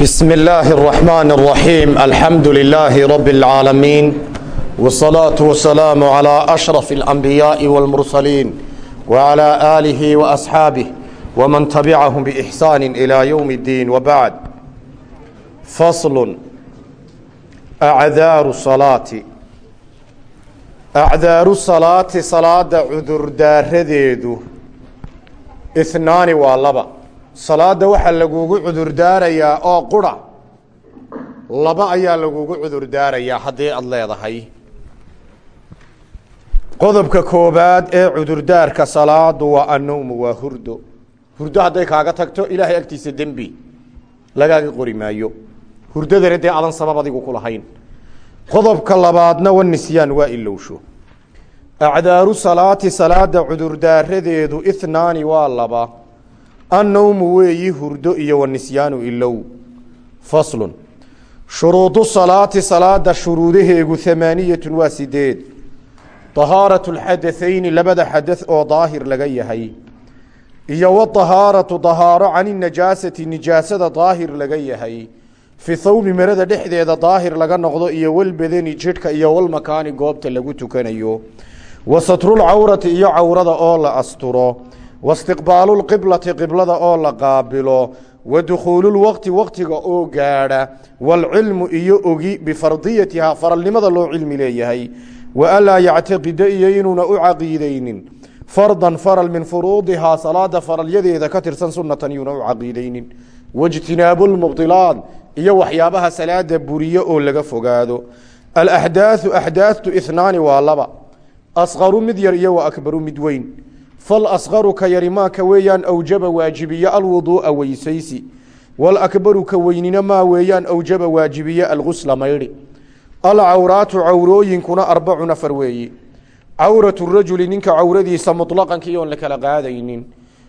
بسم الله الرحمن الرحيم الحمد لله رب العالمين والصلاة والسلام على أشرف الأنبياء والمرسلين وعلى آله وأصحابه ومن تبعهم بإحسان إلى يوم الدين وبعد فصل أعذار الصلاة أعذار الصلاة صلاة عذر دارديد اثنان واللبا salaada waxaa lagugu cudurdaarayaa oo qura. Laba ayaa lagugu cudurdaarayaa haddii aada leedahay. Qodobka koobaad ee cudurdaarka salaadu waa annowmu waa hurdo. Hurdo hadday kaaga tagto ilaahay agtiisa dembi lagaaga qori maayo hurdadana dee adan sabab adigu ku lahayn. Qodobka labaadna wa nisyaan waa ilowsho. Acdaaru salaati salaada cudurdaaradeedu ithnaani waa laba annowmu weeyi hurdo iyo wanisyaanu ilow. Faslun. Shuruudu salaati salaada shuruudaheegu hamaaniyatun waa sideed. Dahaaratu lxadathayni labada xadath oo daahir laga yahay. Iyo wadahaaratu dahaaro cani najaasati nijaasada daahir laga yahay. Fi thawbi marada dhexdeeda daahir laga noqdo iyo walbadani jidhka iyo walmakaani goobta lagu tukanayo. Wa satrulcawrati iyo cawrada oo la asturo wastiqbaalu lqiblati qiblada oo la qaabilo wa dukhuululwaqti waqtiga oo gaadha waalcilmu iyo ogi bifardiyatihaa faralnimada loo cilmi leeyahay wa alaa yactaqida iyo inuuna u caqiideynin fardan faral min furuudihaa salaada faralyadeeda ka tirsan sunatan yuuna u caqiideynin waijtinaabu lmubdilaat iyo waxyaabaha salaada buriye oo laga fogaado alaxdaathu axdaattu ihnaani waa laba asqaru mid yar iyo wa akbaru mid weyn falasqaru ka yari maaka weeyaan awjaba waajibiye alwuduu'a weysaysi walakbaru ka weynina maa weeyaan awjaba waajibiye algusla maydhi alcawraatu cawrooyinkuna arbacun afar weeye cawratu rajuli ninka cawradiisa muطlaqankii oon la kala qaadaynin.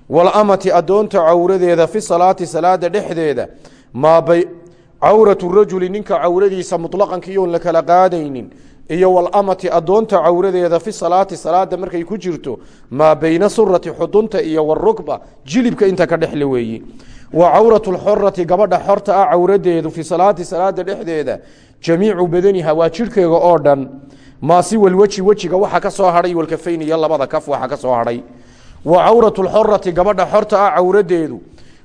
Walamati adoonta cawradeeda fi salaati salaada dhexdeeda maabay cawratu rajuli ninka cawradiisa muطlaqankii oon la kala qaadaynin iyo walamati adoonta cawradeeda fi salaati salaada markay ku jirto maa bayna surati xudunta iyo warukba jilibka inta ka dhexle weeye wa cawratu lxorati gabadha xorta ah cawradeedu fi salaati salaada dhexdeeda jamiicu badaniha waa jidhkeega oo dhan maasi walweji wejiga waxa ka soo hadhay walkafayn iyo labada kaf waxa ka soo hadhay wa cawratu lxorati gabadha xorta ah cawradeedu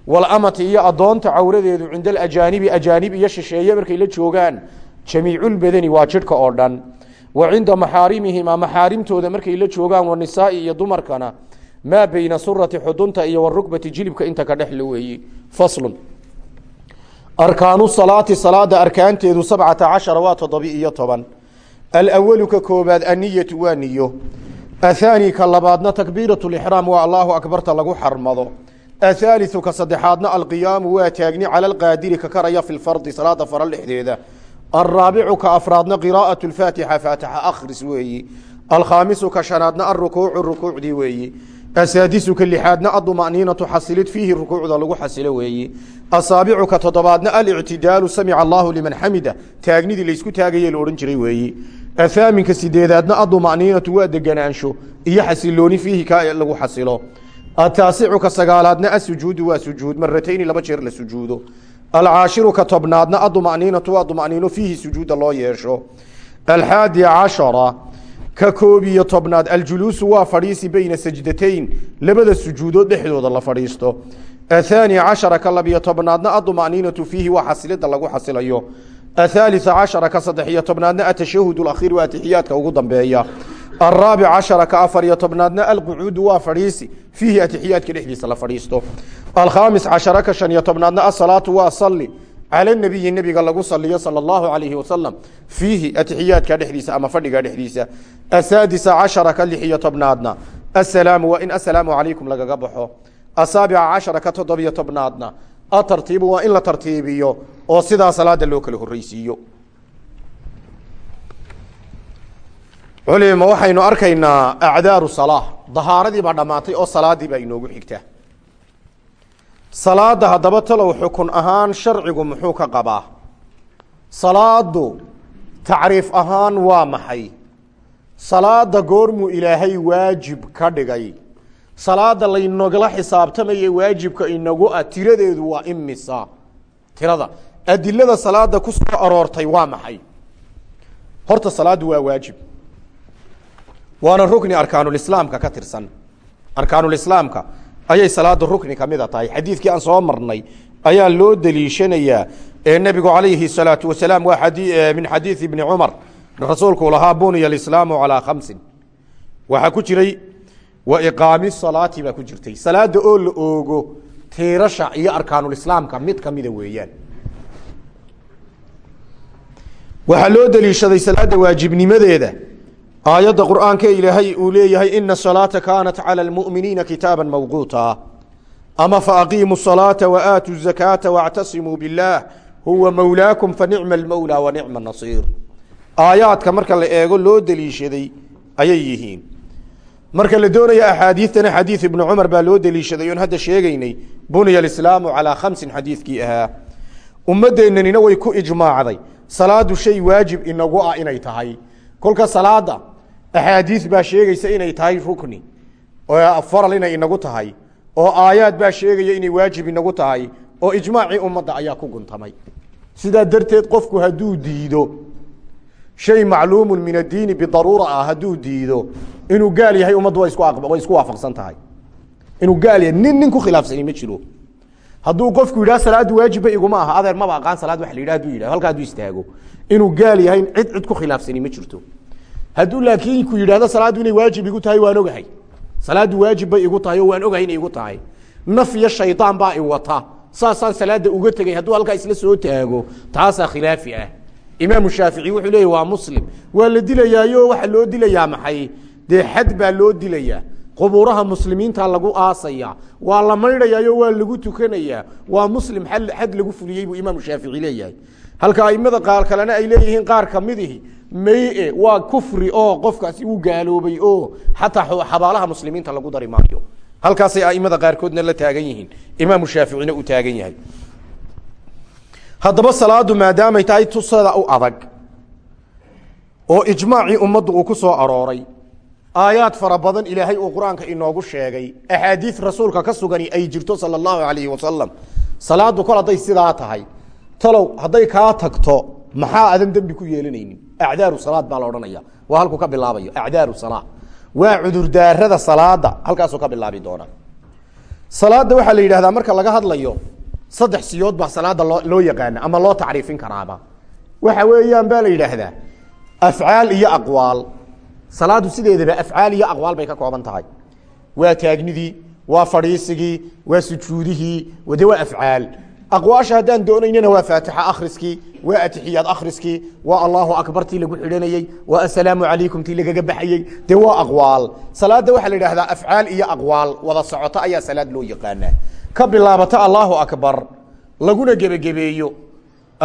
walamati iyo adoonta cawradeedu cinda alajaanibi ajaanib iyo shisheeye markay la joogaan jamiiculbadani waa jidhka oo dhan. Wa cinda maxaarimihima maxaarimtooda markay la joogaan wanisaai iyo dumarkana maa beyna surati xudunta iyo warukbati jilibka inta ka dhexle weeye faslun. Arkaanu salaati salaada arkaanteedu sabcata cashara waa toddobi iyo toban. Alawalu ka koobaad anniyatu waa niyo. Athaani ka labaadna takbiirat lixraam waa allaahu akbarta lagu xarmado. Athaaliu ka saddexaadna alqiyaamu waa taagni cala alqaadiri ka karaya fi lfardi salaada faral dhexdeeda alraabicu ka afraadna qiraa'at lfaatixa faatixa akhris weeyi alkhaamisu ka shanaadna alrukuucu rukuucdii weeyi asaadisu ka lixaadna aduma'niinatu xasilid fiihi rukuucda lagu xasilo weeyi asaabicu ka toddobaadna alictidaalu samica allaahu liman xamida taagnidii laysku taagaye la odhan jiray weeyi athaaminka sideedaadna aduma'niinatu waa deganaansho iyo xasilooni fiihi ka lagu xasilo ataasicu ka sagaalaadna alcaashiru ka tobnaadna aduma'niinatu waa duma'niino fiihi sujuuda loo yeesho alxaadi cashara ka koob iyo tobnaad aljuluusu waa fadhiisi beyna sajdatayn labada sujuudood dhexdooda la fadhiisto athaani cashara ka labiyo tobnaadna aduma'niinatu fiihi waa xasilida lagu xasilayo athaalisa cashara ka saddex iyo tobnaadna atashahud alakhiir waa atixiyaadka ugu dambeeya alraabic cashara ka afar iyo tobnaadna alqucuudu waa fadhiisi la fadhiisto alkhaamis cashara ka shan iyo tobnaadna asalaatu waa salli cala nabiyi nebiga lagu saliyo sala allahu calayhi wasalam fiihi atixiyaadka dhexdiisa ama fadhiga dhexdiisa asaadisa cashara ka lix iyo tobnaadna assalaamu waa in assalaamu calaykum lagaga baxo asaabica cashara ka toddobiyo tobnaadna atartiibu waa in la tartiibiyo oo sidaa salaada loo kala horreysiiyo culima waxaynu arkaynaa acdaaru salaa baa salaada haddaba talow xukun ahaan sharcigu muxuu ka qabaa. Salaadu tacriif ahaan waa maxay? Salaada goormuu ilaahay waajib ka dhigay. Salaada laynagala xisaabtamaya waajibka inagu ah tiradeedu waa imisa tirada adilada salaada ku soo aroortay waa maxay? Horta salaaddu waa waajib. Waana rukni arkaanulislaamka ka tirsan. Arkaanulislaamka ayay salaada rukni kamida tahay. Xadiidkii aan soo marnay ayaa loo deliishanayaa ee nebigu calayhi salaatu wasalaam waa min xadiidi ibni cumar rasuulku lahaa buniya alislaamu calaa khamsin. Waxaa ku jiray wa iqaami salaati baa ku jirtay. Salaada oo la oogo tiirasha iyo arkaanulislaamka mid kamida weeyaan. Waxaa loo deliishaday salaada waajibnimadeeda aayadda qur'aanka ilaahay uu leeyahay ina salaata kaanat calى lmuminiina kitaaba mawquuta ama faaqiimu salaata waaatu zakaata wاctasimuu biاllaah huwa mawlaakum fanicma almawlaa wa nicma nasiir aayaadka marka la eego loo deliishaday ayay yihiin marka la doonaya axaadiidtana xadiid ibnu cumar baa loo deliishaday oon hadda sheegaynay buniya alislaamu calaa khamsin xadiidkii ahaa ummaddeennanina way ku ijmaacday salaadu shay waajib inagu ah inay tahay kolka salaada axaadiis baa sheegaysa inay tahay rukni oo faral inay inagu tahay oo aayaad baa sheegaya inay waajib inagu tahay oo ijmaacii ummadda ayaa ku guntamay. Sidaa darteed qofku hadduu diido shay macluumun min addiini bidaruura ah hadduu diido inuu gaal yahay ummaddu way isku waafaqsan tahay. Inuu gaal yahay nin nin ku khilaafsani jiro. Hadduu qofku yidhaha salaaddu waajibba iguma aha adeer maba aqaan salaad waxa la yidhaha haduu yidhaha halka hadduu istaago. Inuu gaal yahay cid cid ku khilaafsani ma jirto hadduu laakiin ku yidhahdo salaaddu inay waajib igu tahay waan ogahay. Salaaddu waajib bay igu tahay oo waan ogahay inay igu tahay. Naf iyo shaydaan baa i wata. Saasaan salaada uga tegay hadduu halkaa isla soo taago taasaa khilaafi ah. Imaamu shaafici wuxuu leeya waa muslim. Waa la dilayaayo waxaa loo dilayaa maxay? Dee xad baa loo dilayaa. Qubuuraha muslimiinta lagu aasaya waa la maydhayaayo waa lagu tukanayaa waa muslim xad lagu fuliyey buu imaamu shaafici leeyahay. Halka aimada qaar kalena ay leeyihiin qaar kamidihi maye waa kufri oo qofkaasi uu gaaloobay oo xataa xabaalaha muslimiinta lagu dari maayo. Halkaasay aimada qaarkoodna la taagan yihiin. Imaamu shaaficina uu taagan yahay. Haddaba salaadu maadaamay tahay tusada u adag oo ijmaacii ummaddu uu ku soo arooray aayaad fara badan ilaahay uu qur'aanka inoogu sheegay axaadiis rasuulka ka sugani ay jirto sala allahu alayhi wasalam salaadu kol hadday sidaa tahay talow hadday kaa tagto maxaa adan dembi ku yeelanaynin acdaaru salaad baa la odhanaya. Waa halkuu ka bilaabayo acdaaru salaa waa cudurdaarada salaada halkaasuu ka bilaabi doona salaada waxaa la yidhahdaa marka laga hadlayo saddex siyood baa salaada loo loo yaqaana ama loo tacriifin karaaba. Waxa weeyaan baa la yidhaahdaa afcaal iyo aqwaal. Salaadu sideedaba afcaal iyo aqwaal bay ka kooban tahay. Waa taagnidii waa fadhiisigii waa sujuudihii de waa afcaal aqwaasha haddaan doonaynana waa faatixa akhriskii waa atixiyaad akhriskii waa allahu akbar tii lagu xidhanayey waa assalaamu calaykum tii lagaga baxayey dee waa aqwaal salaada waxaa la yidhahdaa afcaal iyo aqwaal wada socoto ayaa salaad loo yaqaanaa ka bilaabata allahu akbar laguna gebagebeeyo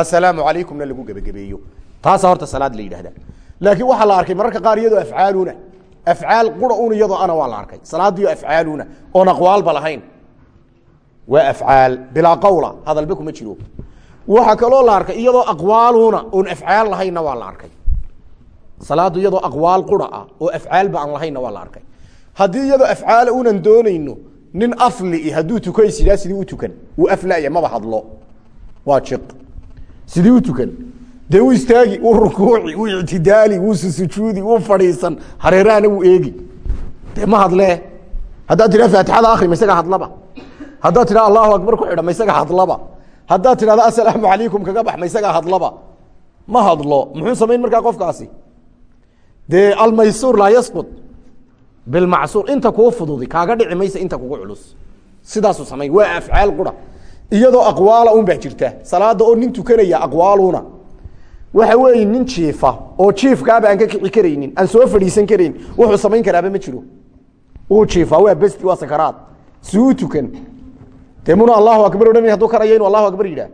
assalaamu calaykumna lagu gebagebeeyo taasaa horta salaad la yidhahdaa laakiin waxaa la arkay mararka qaar iyadoo afcaaluna afcaal qura un iyadoo ana waa la arkay salaadiyo afcaaluna oon aqwaalba lahayn waa afcaal bilaa qawla. Hadalba kuma jiro. Waxaa kaloo la arkay iyadoo aqwaaluna oon afcaal lahaynna waa la arkay. Salaadu iyadoo aqwaal qura ah oo afcaalba aan lahaynna waa la arkay. Haddii iyadoo afcaala unan doonayno nin afli hadduu tukays yidhaha sidii u tukan. Uu aflaya maba hadlo. Waa jiq. Sidii u tukan. Dee uu istaagi uu rukuuci uu ictidaali wuu susujuudi wuu fadhiisan haddaad tidhaha allahu akbar ku xidha ma isaga hadlaba. Haddaad tidhahda assalaamu calaykum kaga bax ma isagaa hadlaba. Ma hadlo muxuu samayn markaa qofkaasi? Dee almaysuur laa yasqud bilmacsuur inta kuu fududi kaaga dhici maysa inta kugu culus. Sidaasuu samayn waa afcaal qura. Iyadoo aqwaala un baa jirta salaada oo nin tukanaya aqwaaluna waxa weeye nin jiifa oo jiifkaaba aan ka kici karaynin aan soo fadhiisan karayn wuxuu samayn karaaba ma jiro. Uu jiifa waa besti waa sakaraad. Si u tukan dee muna allahu akbar odhanay hadduu karaya inuu allahu akbar yidhaah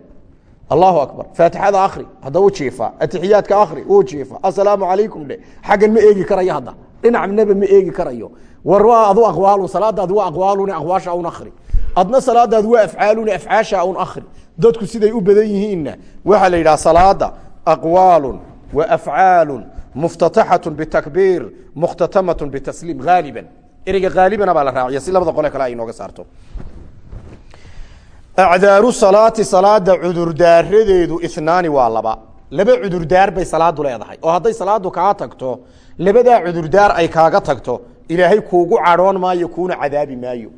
allahu akbar faatixada akri hadda u jiifa atixiyaadka akri uu jiifa assalaamu calaykum dhe xaggan ma eegi karayo hadda dhinacnaba ma eegi karayo war waa adu aqwaalun salaadaadu waa aqwaalun aqwaasha un akri adna salaadaadu waa afcaalun afcaasha un akri dadku siday u badan yihiinna waxaa la yidhaha salaada aqwaalu wa afcaalu muftataxatu bitakbiir mukhtatamatu bitasliim haaliban ereyga haalibana baa la raaciya si labada qole kale ay inooga saarto acdaaru salaati salaada cudurdaaradeedu inaani waa laba. Laba cudurdaar bay salaadu leedahay. Oo hadday salaadu kaa tagto labadaa cudurdaar ay kaaga tagto ilaahay kuugu cadhoon maayo kuuna cadaabi maayo.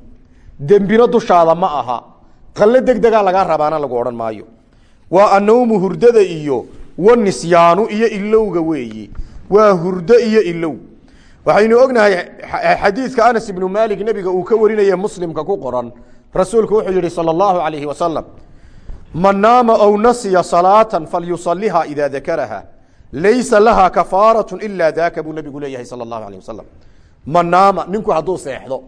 Dembino dushaada ma aha. Qallo degdegaa lagaa rabaana lagu odhan maayo. Waa annawmu hurdada iyo wanisyaanu iyo ilowga weeyi. Waa hurdo iyo ilow waxaynu ognahay xadiidka anas ibnu maalik nebiga uu ka warinaya muslimka ku qoran rasuulku wuxuu yihi salى اllahu alayhi wasalam man naama aw nasiya salaata falyusaliha ida dakaraha laysa laha kafaaraة ila daka buu nebigu leeyahay salى اlahu alayh wasalam man naama ninku hadduu seexdo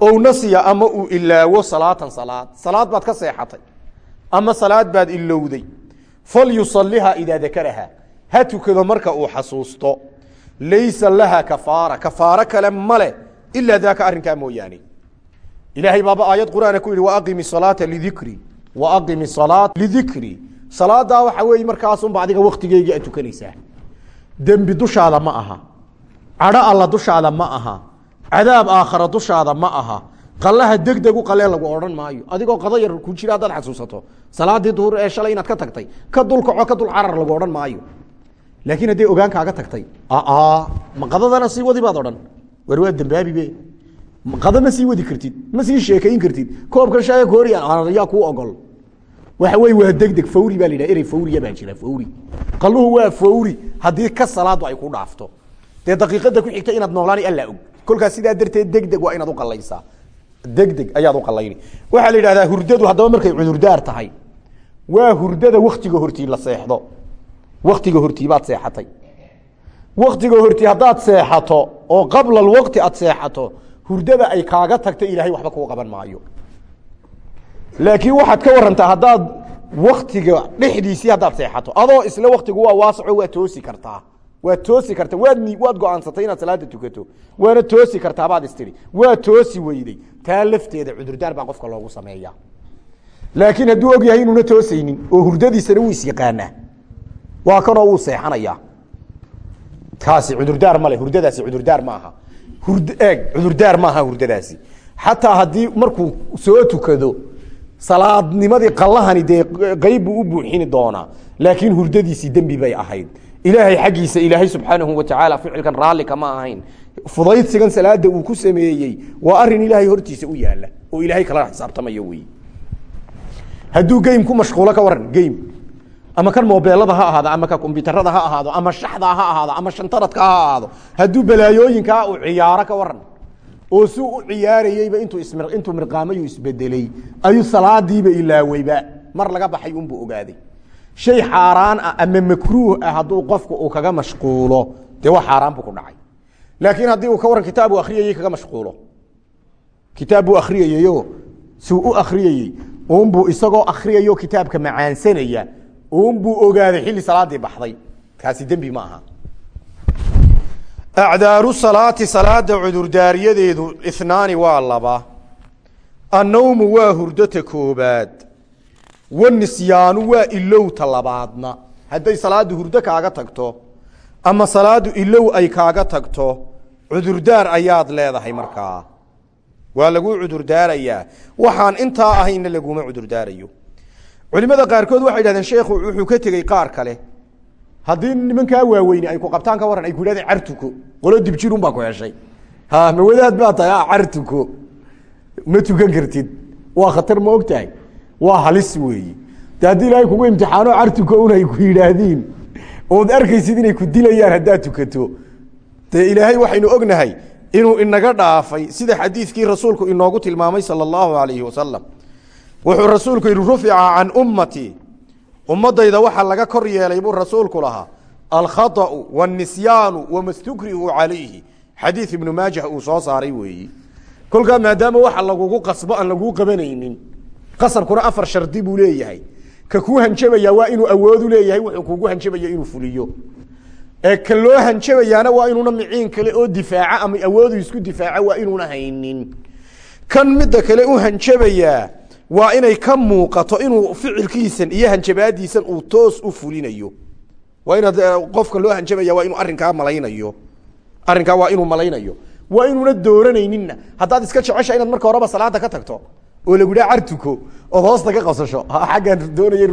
ow nasiya ama uu ilaawo salaatan salaad salaad baad ka seexatay ama salaad baad ilowday falyusaliha idaa dakaraha ha tukado marka uu xasuusto laysa laha kafaara kafaaro kale male ilaa daaka arrinkaa mooyaane ilaahay baaba aayad qur'aana ku yihi waaqimi salaata lidikri waaqimi salaata lidikri. Salaadaa waxa weeye markaasunba adiga waktigeygii aad tukanaysaa. Dembi dushaada ma aha. Cadho alla dushaada ma aha. Cadaab aakhara dushaada ma aha. Qalaha degdeg u qalee lagu odhan maayo. Adigoo qado yar ku jira haddaad xasuusato. Salaadii duhur ee shalay inaad ka tagtay. Ka dulkaco ka dul carar lagu odhan maayo. Laakiin hadday ogaan kaaga tagtay ma qadadana sii wadi baad odhan. War waa dembaabibe qado ma sii wadi kartid ma sii sheekayn kartid. Koobkan shaaya kooriya yaa kuu ogol. Waxa wey waa degdeg fawri baa la erey fawriya baa jira fawri. Qaluhu waa fawri haddii ka salaadu ay ku dhaafto. Dee daqiiqada ku xigta inaad noolaani allaa og. Kolkaas sidaa darteed degdeg waa inaad u qalaysaa degdeg ayaad u qalayni waxaa la yidhahdaa hurdadu haddaba markay cudurdaar tahay waa hurdada waktiga hortii la seexdo. Waktiga hortii baad seexatay. Waktiga hortii haddaad seexato oo qabla alwaqti aad seexato hurdada ay kaaga tagta ilaahay waxba kuu qaban maayo. Laakiin waxaad ka warantaa haddaad waktiga dhexdiisii haddaad seexato. Adoo isla waktigu waa waasaco waa toosi kartaa. Waad toosi kartaa. Waad waad go'aansatay inaad salaada tukato. Waana toosi kartaa baad istiri waa toosi weyday. Taa lafteeda cudurdaar baa qofka loogu sameeya laakiin hadduu og yahay inuuna toosaynin oo hurdadiisana wuu isyaqaanaa waa kanoo wuu seexanayaa. Kaasi cudurdaar male hurdadaasi cudurdaar ma aha hurd eeg cudurdaar maaha hurdadaasi. Xataa haddii markuu soo tukado salaadnimadii qalahani dee qeyb buu u buuxini doonaa. Laakiin hurdadiisii dembi bay ahayd. Ilaahay xaggiisa ilaahay subxaanahu watacaala ficilkan raalli kama ahayn. Fudaydsigan salaada uu ku sameeyey waa arrin ilaahay hortiisa u yaalla oo ilaahay kala xisaabtamayo wey hadduu game ku mashquulo ka waran game ama kan mobeelada ha ahaado ama ka kombyuutarada ha ahaado ama shaxda ha ahaado ama shantaradka ha ahaado hadduu balaayooyinkaa uu ciyaaro ka waran oo si u ciyaarayeyba intuu mirqaamayuu isbedeley ayuu salaadiiba ilaaweyba mar laga baxay unbuu ogaaday. Shay xaaraan ah ama makruuh ah hadduu qofku uu kaga mashquulo dee waa xaaraan buu ku dhacay. Laakiin haddii uu ka waran kitaab uu akhriyayey kaga mashquulo. Kitaab buu akhriyayeyo suu u akhriyayey uunbuu isagoo akhriyayo kitaabka macaansanaya uunbuu ogaaday xilli salaadii baxday. Kaasi dembi ma aha. Acdaaru salaati salaada cudurdaariyadeedu inaani waa laba. Annawmu waa hurdota koobaad. Wanisyaanu waa ilowta labaadna. Hadday salaadu hurdo kaaga tagto ama salaadu ilow ay kaaga tagto cudurdaar ayaad leedahay markaa. Waa laguu cudurdaarayaa. Waxaan intaa ahayna laguma cudurdaarayo culimada qaarkood waxay dhahdeen sheekhu wuxuu ka tegey qaar kale. Haddii nimankaa waaweyne ay ku qabtaan ka waran ay ku yidhahdeen cartuko qolo dibjirun baa ku heshay. Ha mawadaad baa tahay cartuko ma tukan kartid. Waa khatar ma og tahay waa halis weeyi. De haddii ilaahay kugu imtixaano cartuko un ku yidhaahdiin ood arkaysid inay ku dilayaan haddaad tukato. Dee ilaahay waxaynu ognahay inuu inaga dhaafay sida xadiidkii rasuulku inoogu tilmaamay sala allahu alayhi wasalam wuxuu rasuulku yihi rufica can ummatii ummadayda waxaa laga kor yeelay buu rasuulku lahaa alkhaطأu wاnisyaanu wamastukrihu calayhi xadiid ibnu maajah uu soo saaray weeyi kolkaa maadaama waxa lagugu qasbo aan laguu qabanaynin qasabkuna afar shardi buu leeyahay ka kuu hanjabaya waa inuu awoodu leeyahay wuxuu kugu hanjabaya inuu fuliyo ee ka loo hanjabayaana waa inuuna miciin kale oo difaaca ama awoodu isku difaaca waa inuuna haynin kan midda kale u hanjabayaa waa inay ka muuqato inuu ficilkiisan iyo hanjabaadiisan uu toos u fulinayo. Waa inaad qofka loo hanjabaya waa inuu arrinkaa malaynayo. Arrinkaa waa inuu malaynayo. Waa inuuna dooranayninna. Haddaad iska jecesha inaad marka horeba salaada ka tagto oo lagu dhaha cartuko ood hoosta ka qabsasho aggaan doonayey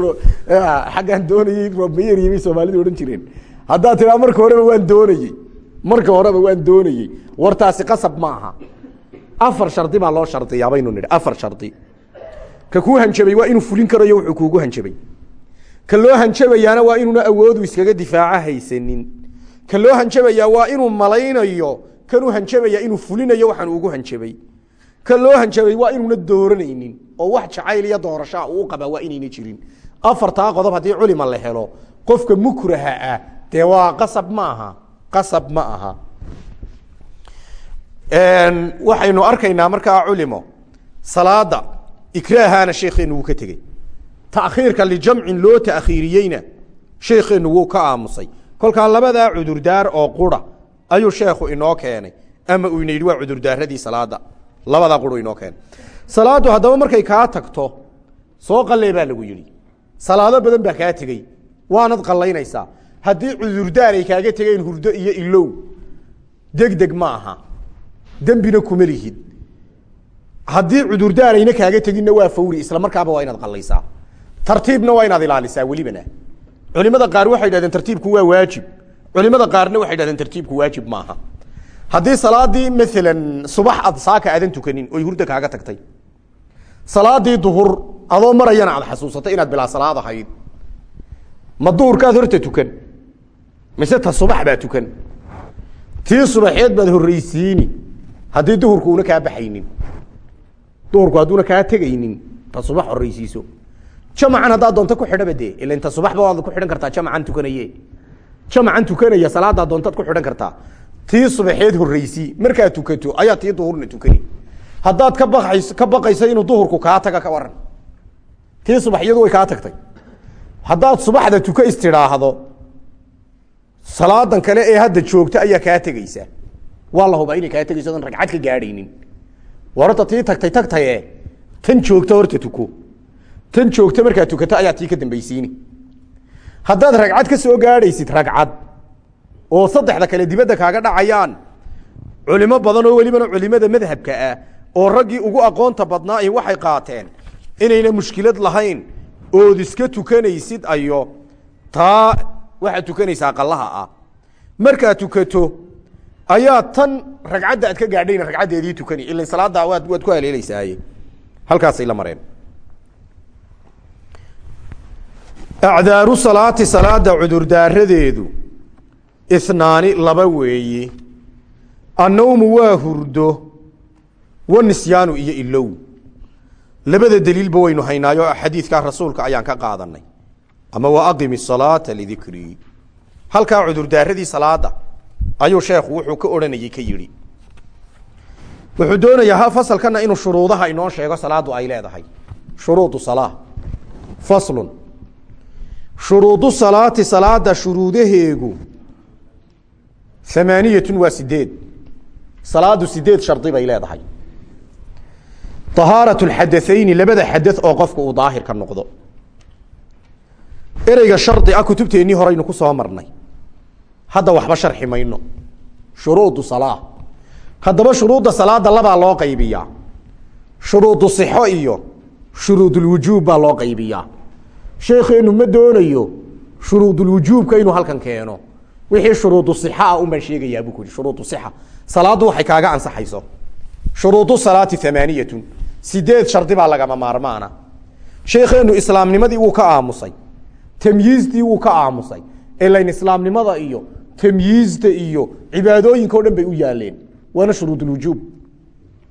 xaggaan doonayey roobmayeri bay odhan jireen. Haddaad tiraa marka horeba waan doonayey marka horeba waan doonayey wartaasi qasab ma aha. Afar shardi baa loo shardiyaa baynu nidhi afar shardi ka kuu hanjabay waa inuu fulin karayo wuxuu kuugu hanjabay. Ka loo hanjabayaana waa inuuna awoodu iskaga difaaco haysanin. Ka loo hanjabayaa waa inuu malaynayo kanuu hanjabaya inuu fulinayo waxaan ugu hanjabay. Ka loo hanjabay waa inuuna dooranaynin oo wax jacayl iyo doorashaa uu qabaa waa inayna jirin. Afartaa qodob haddii culima la helo qofka mukraha ah dee waa qasab ma aha qasab ma aha. Waxaynu arkaynaa markaa culimo salaada ikraahana sheekeenu wuu ka tegey. Takhiirka lijamcin loo takhiiriyeyna sheekeenu wuu ka aamusay. Kolkaa labadaa cudurdaar oo qura ayuu sheekhu inoo keenay. Ama uu ina yidhi waa cudurdaaradii salaada labadaa quru inoo keenay. Salaadu haddaba markay kaa tagto soo qalee baa lagu yidhi. Salaado badan baa kaa tegey. Waanad qallaynaysaa. Haddii cudurdaar ay kaaga tegeen hurdo iyo ilow degdeg ma aha. Dembina kuma lihid haddii cudurdaarayna kaaga teginna waa fawri isla markaaba waa inaad qallaysaa. Tartiibna waa inaad ilaalisaa welibana. Culimada qaar waxay dhahdeen tartiibku waa waajib. Culimada qaarna waxay dhahdeen tartiibku waajib maaha. Haddii salaadii maalan subax ad saaka aadan tukanin oy hurda kaaga tagtay. Salaadii duhur adoo marayana aad xasuusatay inaad bilaa salaad ahayd. Ma duhurkaad horta tukan. Mise ta subax baa tukan. Tii subaxeed baad horreysiini haddii duhurku una kaa baxaynin duhurku hadduuna kaa tegaynin ta subax horreysiiso jamacan haddaad doonto ku xidhaba dee ila inta subaxba waad ku xidhan kartaa jamacan tukanaye jamacan tukanaya salaadaa doontaad ku xidhan kartaa. Tii subaxeed horreysii markaad tukato ayaa tii duhurna tukani. Haddaad ka baqays ka baqayso inuu duhurku kaa taga ka waran. Tii subax way kaa tagtay. Haddaad subaxda tuka istidhaahdo salaadan kale ee hadda joogta ayaa kaa tegeysa waa la hubaa inay kaa tegeyso odan ragcad ka gaadhaynin war horta tii tagtay tagtaye tan joogta horta tuko tan joogta markaad tukato ayaa tii ka dambaysiini. Haddaad ragcad ka soo gaadhaysid ragcad. Oo saddexda kale dibadda kaaga dhacayaan. Culimo badan oo welibana culimada madhabka ah oo raggii ugu aqoonta badnaa i waxay qaateen inayna mushkilad lahayn ood iska tukanaysid ayo. Taa waxaad tukanaysaa qallaha ah. Markaad tukato ayaa tan ragcadda aad ka gaadhayna ragcaddeedii tukani. Ila salaaddaa waad waad ku haleelaysaaye halkaasay la mareen. Acdaaru salaati salaada cudurdaaradeedu inaani laba weeye annawmu waa hurdo wanisyaanu iyo ilow. Labada deliilba waynu haynaayo xadiidkaa rasuulka ayaan ka qaadanay ama wa aqimi salaata lidikrii halkaa cudurdaaradii salaada ayuu sheekhu wuxuu ka odhanayey ka yidhi wuxuu doonayaa fasalkana inuu shuruudaha inoo sheego salaadu ay leedahay shuruudu salaa faslun shuruudu salaati salaada shuruudaheegu amaaniyatun waa sideed salaadu sideed shardi bay leedahay طahaaraة اxadaثayni labada xadaث oo qofka uu daahirka noqdo ereyga shardi ah kutubteennii horeynu ku soo marnay hadda waxba sharxi mayno. Shuruudu salaa haddaba shuruudda salaada labaa loo qaybiyaa. Shuruudu sixo iyo shuruudulwujuub baa loo qaybiyaa. Sheekheenu ma doonayo shuruudulwujuubka inuu halkan keeno. Wixii shuruudu sixa ah un baan sheegayaa buu ku yihi shuruudu sixa. Salaaddu waxay kaaga ansaxayso. Shuruudu salaati amaaniyatun sideed shardi baa lagama maarmaana. Sheekheenu islaamnimadii wuu ka aamusay. Tamyiizdii wuu ka aamusay. Ilayn islaamnimada iyo tamyiizta iyo cibaadooyinka o dhan bay u yaaleen waana shuruudulwujuub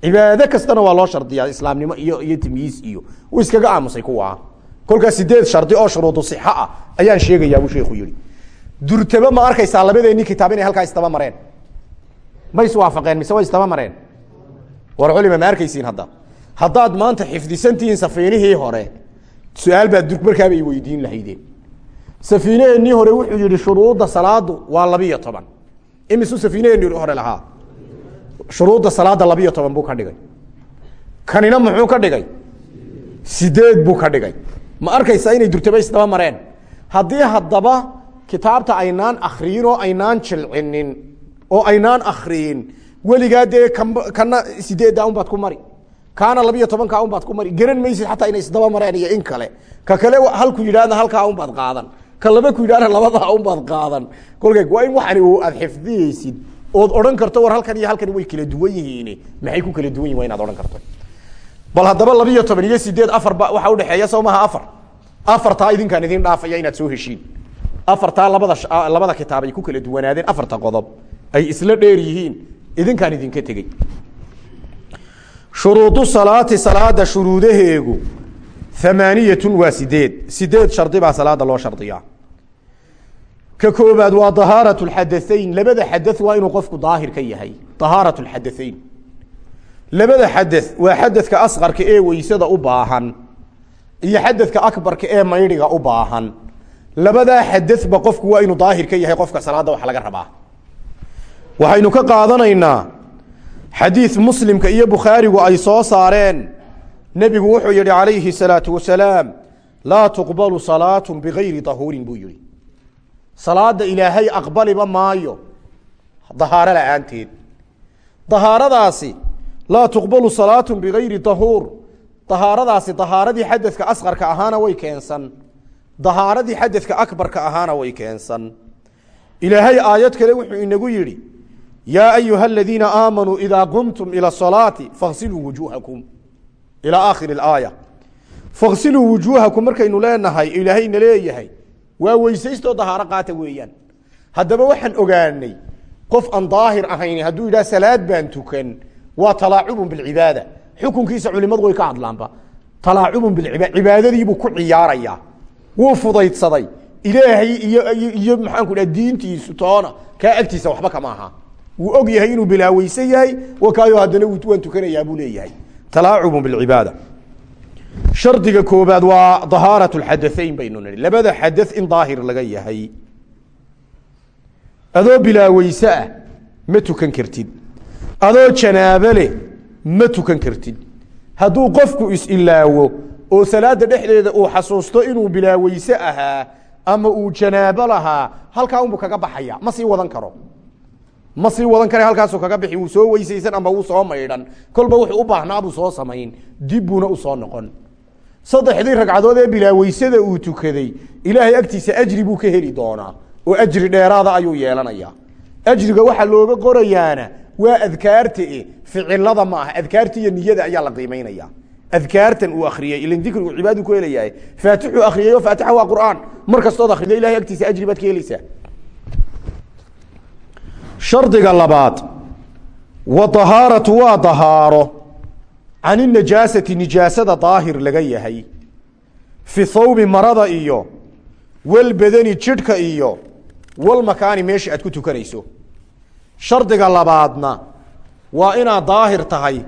cibaado kastana waa loo shardiyaa islaamnimo iyo iyo tamyiiz iyo uu iskaga aamusay kuwaa kolkaas sideed shardi oo shuruudu sixa ah ayaan sheegayaa buu sheekhu yihi durtaba ma arkaysaa labadeenii kitaab inay halkaa istaba mareen ma iswaafaqeen mise way istaba mareen war culima ma arkaysiin hadda haddaad maanta xifdisantihiin safiinihii hore su'aal baad markaaba i weydiin lahaydeen safiinaheenii hore wuxuu yihi shuruudda salaadu waa labiyo toban. Imisu safiinaheenii hore lahaa? Shuruudda salaada labiyo toban buu ka dhigay. Kanina muxuu ka dhigay? Sideed buu ka dhigay. Ma arkaysaa inay durtaba isdaba mareen? Haddii haddaba kitaabta aynaan akriyin oo aynaan jilcinin oo aynaan akriyin weligaa dee kan kana sideedda un baad ku mari. Kaana labiyo tobankaa unbaad ku mari. Garan maysid xataa inay isdaba mareen iyo in kale. Ka kale halku yidhahda halkaa unbaad qaadan ka laba ku yidhahda labadaa unbaad qaadan. Kolka waa in waxani aad xifdiyeysid ood odhan karto war halkan iyo halkan way kala duwan yihiin maxay ku kala duwan yihiin wa inaad odhan karto? Bal haddaba labiyo toban iyo sideed afar ba waxaa udhexeeya soo maha afar. Afartaa idinkaan idin dhaafaya inaad soo heshiin. Afartaa labada labada kitaab ay ku kala duwanaadeen afarta qodob. Ay isla dheer yihiin. Idinkaan idinka tegey. Shuruudu salaati salaada shuruudaheegu amaaniyatun waa sideed. Sideed shardi baa salaada loo shardiyaa. Ka koobaad waa dahaarat lxadahayn labada xada waa inuu qofku daahir ka yahay. Dahaarat lxadahayn labada xada waa xadadka asqarka ee weysada u baahan iyo xadadka akbarka ee maydhiga u baahan. Labadaa xadaba qofku waa inuu daahir ka yahay qofka salaada wax laga rabaa. Waxaynu ka qaadanaynaa xadiid muslimka iyo bukhaarigu ay soo saareen nebigu wuxuu yihi calayhi salaatu wasalaam laa tuqbalu salaatu bigayri dahuurin buu yihi salaada ilaahay aqbaliba maayo. Dahaaro la'aanteed. Dahaaradaasi laa tuqbalu salaatu bigayri dahuur. Dahaaradaasi dahaaradii xadadka asqarka ahaana way keensan. Dahaaradii xadadka akbarka ahaana way keensan. Ilaahay aayad kale wuxuu inagu yidhi yaa ayuha aladiina aamanuu idaa qumtum ila salaati fasiluu wujuuhakum ilaa aakhiri aaya. Fasiluu wujuuhakum markaynu leenahay ilaahayna leeyahay. Waa weysaystoo dahaaro qaata weeyaan. Haddaba waxaan ogaanay qof aan daahir ahayn hadduu yidhaha salaad baan tukan waa talaacubun bilcibaada xukunkiisa culimadu way ka hadlaanba. Talaacubun bilcibaada cibaadadiibuu ku ciyaarayaa wuu fudaydsaday. Ilaahay iyo iyo maxaanku dhaha diintiisu toona kaa agtiisa waxba kama aha. Wuu og yahay inuu bilaaweyse yahay wakaayo haddana waan tukanayaa buu leeyahay talaacubun bilcibaada. Shardiga koobaad waa dahaarat lxadahayn baynu nihi labada xada in daahir laga yahay adoo bilaaweyse ah ma tukan kartid. Adoo janaabo leh ma tukan kartid. Hadduu qofku is-ilaawo oo salaada dhexdeeda uu xasuusto inuu bilaaweyse ahaa ama uu janaabo lahaa halkaa unbuu kaga baxaya ma sii wadan karo ma sii wadan kara halkaasuu kaga bixi wuu soo weysaysan ama wuu soo maydhan. Kolba wuxuu u baahnaa soo samayn. Dib buuna u soo noqon. Saddexdii ragcadood ee bilaaweysada uu tukaday ilaahay agtiisa ajri buu ka heli doonaa oo ajri dheeraada ayuu yeelanayaa. Ajriga waxaa looga qorayaana waa adkaarta e ficilada ma aha adkaarta iyo niyada ayaa la qiimaynaya adkaartan uu akriyey ilan dikrigu cibaadu ku helayahay faatixuu akriyayo faatixa waa qur'aan. Mar kastood akrido ilahay agtiisa ajri baad ka helaysaa shardiga labaad wa dahaaratu waa dahaaro can inajaasati nijaasada daahir laga yahay fi thawbi marada iyo walbadani jidhka iyo walmakaani meesha aad ku tukanayso. Shardiga labaadna waa inaad daahir tahay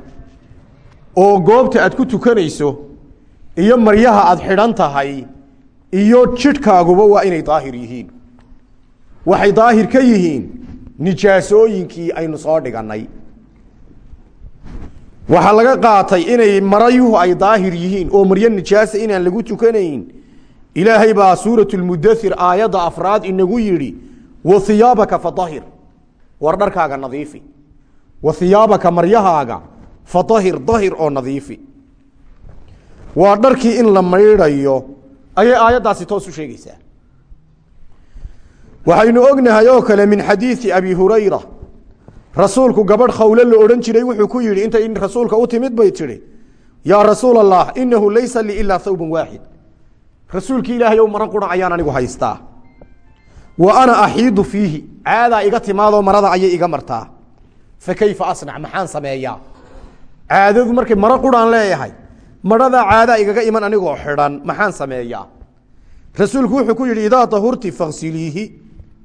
oo goobta aad ku tukanayso iyo maryaha aad xidhan tahay iyo jidhkaaguba waa inay daahir yihiin. Waxay daahir ka yihiin nijaasooyinkii aynu soo dhigannay. Waxaa laga qaatay inay marayuhu ay daahir yihiin oo maryo nijaasa inaan lagu tukanayn. Ilaahay baa suurat lmudathir aayadda afraad inagu yidhi wa hiyaabaka fadahir war dharkaaga nadiifi. Wa hiyaabaka maryahaaga fadahir dahir oo nadiifi. Waa dharkii in la maydhayo. Ayay aayaddaasi toos u sheegaysaa waxaynu ognahay oo kale min xadiidi abi hurayra. Rasuulku gabadh khawle la odhan jiray wuxuu ku yidhi intay rasuulka u timid bay tidhi. Yaa rasuul allah inahu laysa lii ilaa thawban waaxid rasuulkii ilaahay ow maro qura ayaan anigu haystaa. Wa ana axiidu fiihi. Caadaa iga timaadoo marada ayay iga martaa. Fa kayfa asnac? Maxaan sameeyaa? Caadadu markay maro quraan leeyahay maradaa caadaa igaga iman anigoo xidhan maxaan sameeyaa? Rasuulku wuxuu ku yidhi idaa dahurti faksiliihi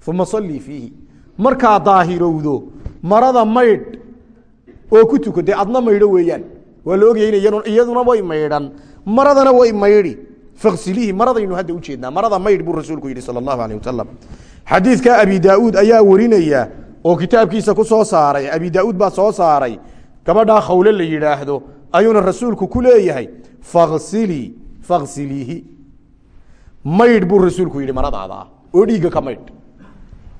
uma sallii fiihi. Markaa daahirowdo marada maydh oo ku tuko dee adna maydho weeyaan. Waa la ogyahay in iyaduna way maydhan maradana way maydhi faksiliihi maradaynu hadda ujeednaa marada maydh buu rasuulku yidhi sala allahu alayh wasalam xadiidka abi daauud ayaa warinaya oo kitaabkiisa ku soo saaray. Abi daauud baa soo saaray. Gabadhaa khawle la yidhaahdo. Ayuuna rasuulku ku leeyahay faksilii faksiliihi maydh buu rasuulku yidhi maradaada. Oo dhiigga ka maydh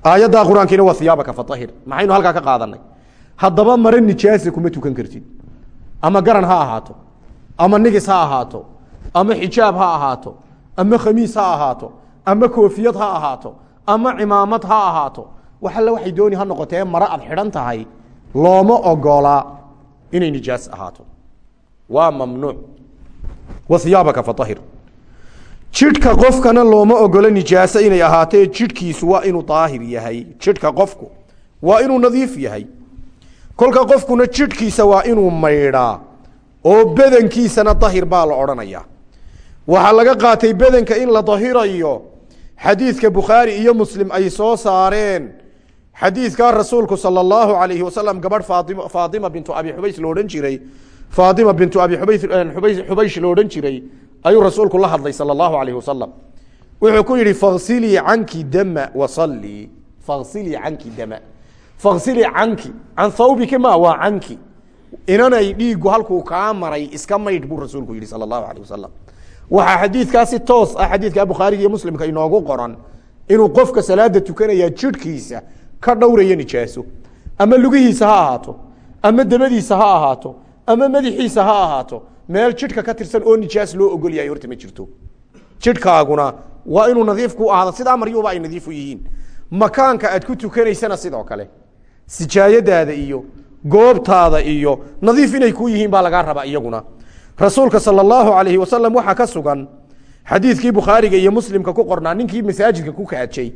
aayaddaa qur'aankiina waa hiyaabaka faahir maxaynu halkaa ka qaadanay? Haddaba mare nijaasa kuma tukan kartid. Ama garan ha ahaato. Ama nigis ha ahaato. Ama xijaab ha ahaato. Ama khamiis ha ahaato. Ama koofiyad ha ahaato. Ama cimaamad ha ahaato. Wax alle waxay dooni ha noqotee mare aad xidhan tahay. Looma ogola inay nijaas ahaato. Waa mamnuuc. Wa iyaabaka faahir jidhka qofkana looma ogolo nijaaso inay ahaatee jidhkiisu waa inuu daahir yahay. Jidhka qofku waa inuu nadiif yahay. Kolka qofkuna jidhkiisa waa inuu maydhaa oo bedankiisana dahir baa la odhanaya. Waxaa laga qaatay bedanka in la dahirayo xadiidka bukhaari iyo muslim ay soo saareen. Xadiidkaa rasuulku sala allahu alayhi wasalam gabadh faaim faatima bintu abi xubays lo jiray. Faatima bintu abi xubays xubaysh lo odhan jiray ayuu rasuulku la hadlay sala allahu alayhi wasalam wuxuu ku yihi faksilii canki dama wasalii faksilii canki dama. Faksilii canki. Can thawbika ma waa canki. Inanay dhiigu halkuu kaa maray iska maydh buu rasuulku yihi sala allahu alayh wasalam waxaa xadiidkaasi toos ah xadiidka bukhaariga iyo muslimka inoogu qoran. Inuu qofka salaada tukanaya jidhkiisa ka dhowraya nijaaso. Ama lugihiisa ha ahaato ama dabadiisa ha ahaato ama madaxiisa ha ahaato meel jidhka ka tirsan oo nijaas loo ogol yahay horta ma jirto. Jidhkaaguna waa inuu nadiif ku ahaado sidaa maryuuba ay nadiif u yihiin. Makaanka aad ku tukanaysana sidoo kale. Sijaayadaada iyo goobtaada iyo nadiif inay ku yihiin baa lagaa rabaa iyaguna. Rasuulka sal allahu alayhi wasalam waxaa ka sugan xadiidkii bukhaariga iyo muslimka ku qornaa ninkii masaajidka ku kaajay.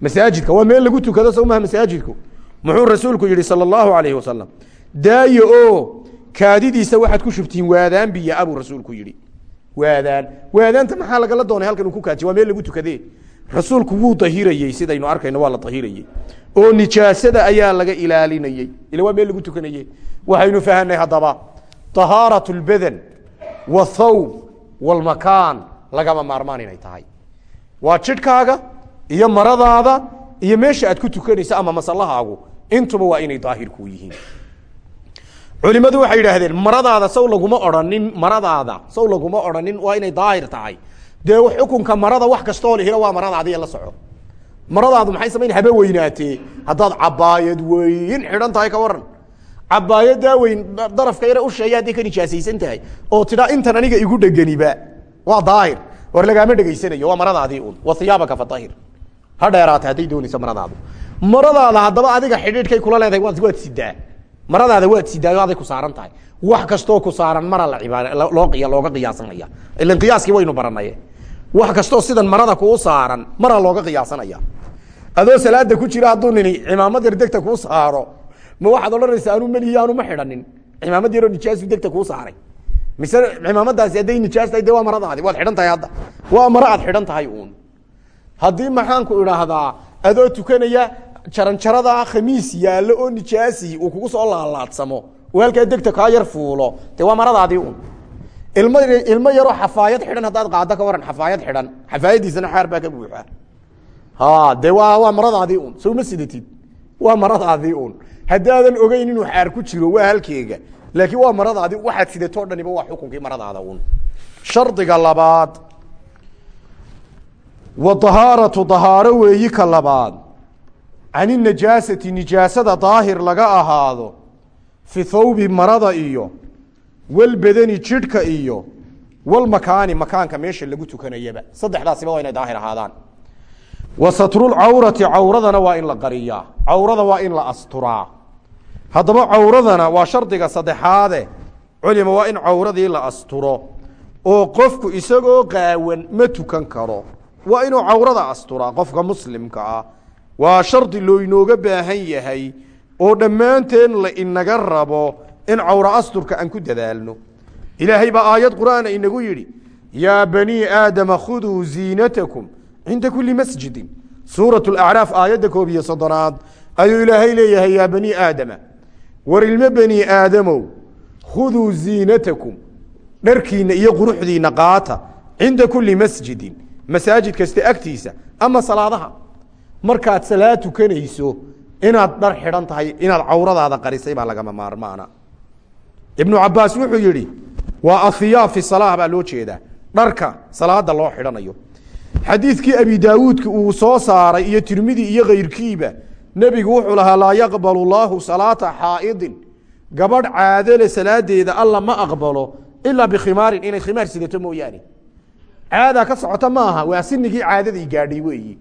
Masaajidka waa meel lagu tukado soo maha masaajidku. Muxuu rasuulku yihi sal allahu alayhi wasalam daayo oo kaadidiisa waxaad ku shubtiin waadaan biyo abuu rasuulku yihi waadaan waadaanta maxaa lagala doonay halkan uu ku kaajay waa meel lagu tukade rasuulku wuu dahirayey sidaynu arkayno waa la dahirayey oo nijaasada ayaa laga ilaalinayey ila waa meel lagu tukanayey waxaynu fahanay haddaba طahaaraة اlbadan wاthawb wاlmakaan lagama maarmaan inay tahay waa jidhkaaga iyo maradaada iyo meesha aad ku tukanayso ama masalahaagu intuba waa inay daahir ku yihiin culimadu waxay yidhaahdeen maradaada saw laguma odhanin maradaada saw laguma odhanin waa inay daahir tahay. Dee xukunka marada wax kastoo lihilo waa maradaadiya la soco. Maradaadu maxay samayn haba weynaatee. Haddaad cabaayad weyn xidhan tahay ka waran cabaayadaa weyn darafka yare usheeya hadday ka nijaasaysan tahay oo tidhaa intan aniga igu dhegeniba waa daahir. War lagaama dhegaysanayo waa maradaadii un wa iyaabaka ha dheeraata hadday doonayso maradaadu. Maradaada haddaba adiga xidhiidhkay kula leedahay waad sidaa maradaada waad sidaa aday ku saaran tahay. Wax kastoo ku saaran mara looga qiyaasanaya ilan qiyaaskii waynu baranay wax kastoo sidan marada kuu saaran mara looga qiyaasanaya. Adoo salaada ku jira hadduu nini cimaamad yar degta kuu saaro ma waxaad odhanaysaa anu melihi aanu ma xidhanin. Cimaamad yaroo nijaasu degta kuu saaray. Mise cimaamadaasi hadday nijaas tahay waa maradaadi waad xidhan tahay hadda. Waa maro aad xidhan tahay uun. Haddii maxaanku idhaahdaa adoo tukanaya jaranjaradaa khamiis yaallo oo nijaasi uu kugu soo laalaadsamo oo halkaa degta kaa yar fuulo. De waa maradaadii un ilmo ilmo yaroo xafaayad xidhan haddaad qaado ka waran xafaayad xidhan. Xafaayadiisana xaar baa ka buuxa. Ha de waa waa maradaadii un. Soo ma sidatid waa maradaadii un. Haddaadan ogeyn inuu xaar ku jiro waa halkeega. Laakiin waa maradaadi waxaad sidatoo dhaniba waa xukunkii maradaada un. Shardiga labaad. Wa dahaaratu dahaaro weeyi ka labaad can inajaasati nijaasada daahir laga ahaado fi thawbi marada iyo walbedani jidhka iyo walmakaani makaanka meesha lagu tukanayaba. Saddexdaasiba waa inay daahir ahaadaan. Wa satrulcawrati cawradana waa in la qariyaa. Cawrada waa in la asturaa. Haddaba cawradana waa shardiga saddexaade. Culima waa in cawradii la asturo. Oo qofku isagoo qaawan ma tukan karo. Waa inuu cawrada asturaa qofka muslimka ah waa shardi loo inooga baahan yahay oo dhammaanteen la inaga rabo in cawra asturka aan ku dadaalno. Ilaahay baa aayad qur'aana inagu yidhi yaa banii aadama khuduu ziinatakum cinda kuli masjidin. Suurat acraaf aayadda koob iyo soddonaad ayuu ilaahay leeyahay yaa banii aadama war ilmo bani aadamow khuduu ziinatakum dharkiinna iyo quruxdiinna qaata cinda kuli masjidin. Masaajid kasta agtiisa ama salaadaha markaad salaad tukanayso inaad dhar xidhan tahay inaad cawradaada qarisay baa lagama maarmaana. Ibnu cabaas wuxuu yidhi waa ahiyaa fi salaa baa loo jeedaa. Dharka salaada loo xidhanayo. Xadiidkii abi daawuudka uu soo saaray iyo tirmidi iyo kayrkiiba nebigu wuxuu lahaa laa yaqbal llaahu salaata xaa'idin. Gabadh caadole salaadeeda alla ma aqbalo ilaa bikhimaarin inay khimaar sidato mooyaane. Caadaa ka socota ma aha waa sinigii caadadii gaadhay weeyi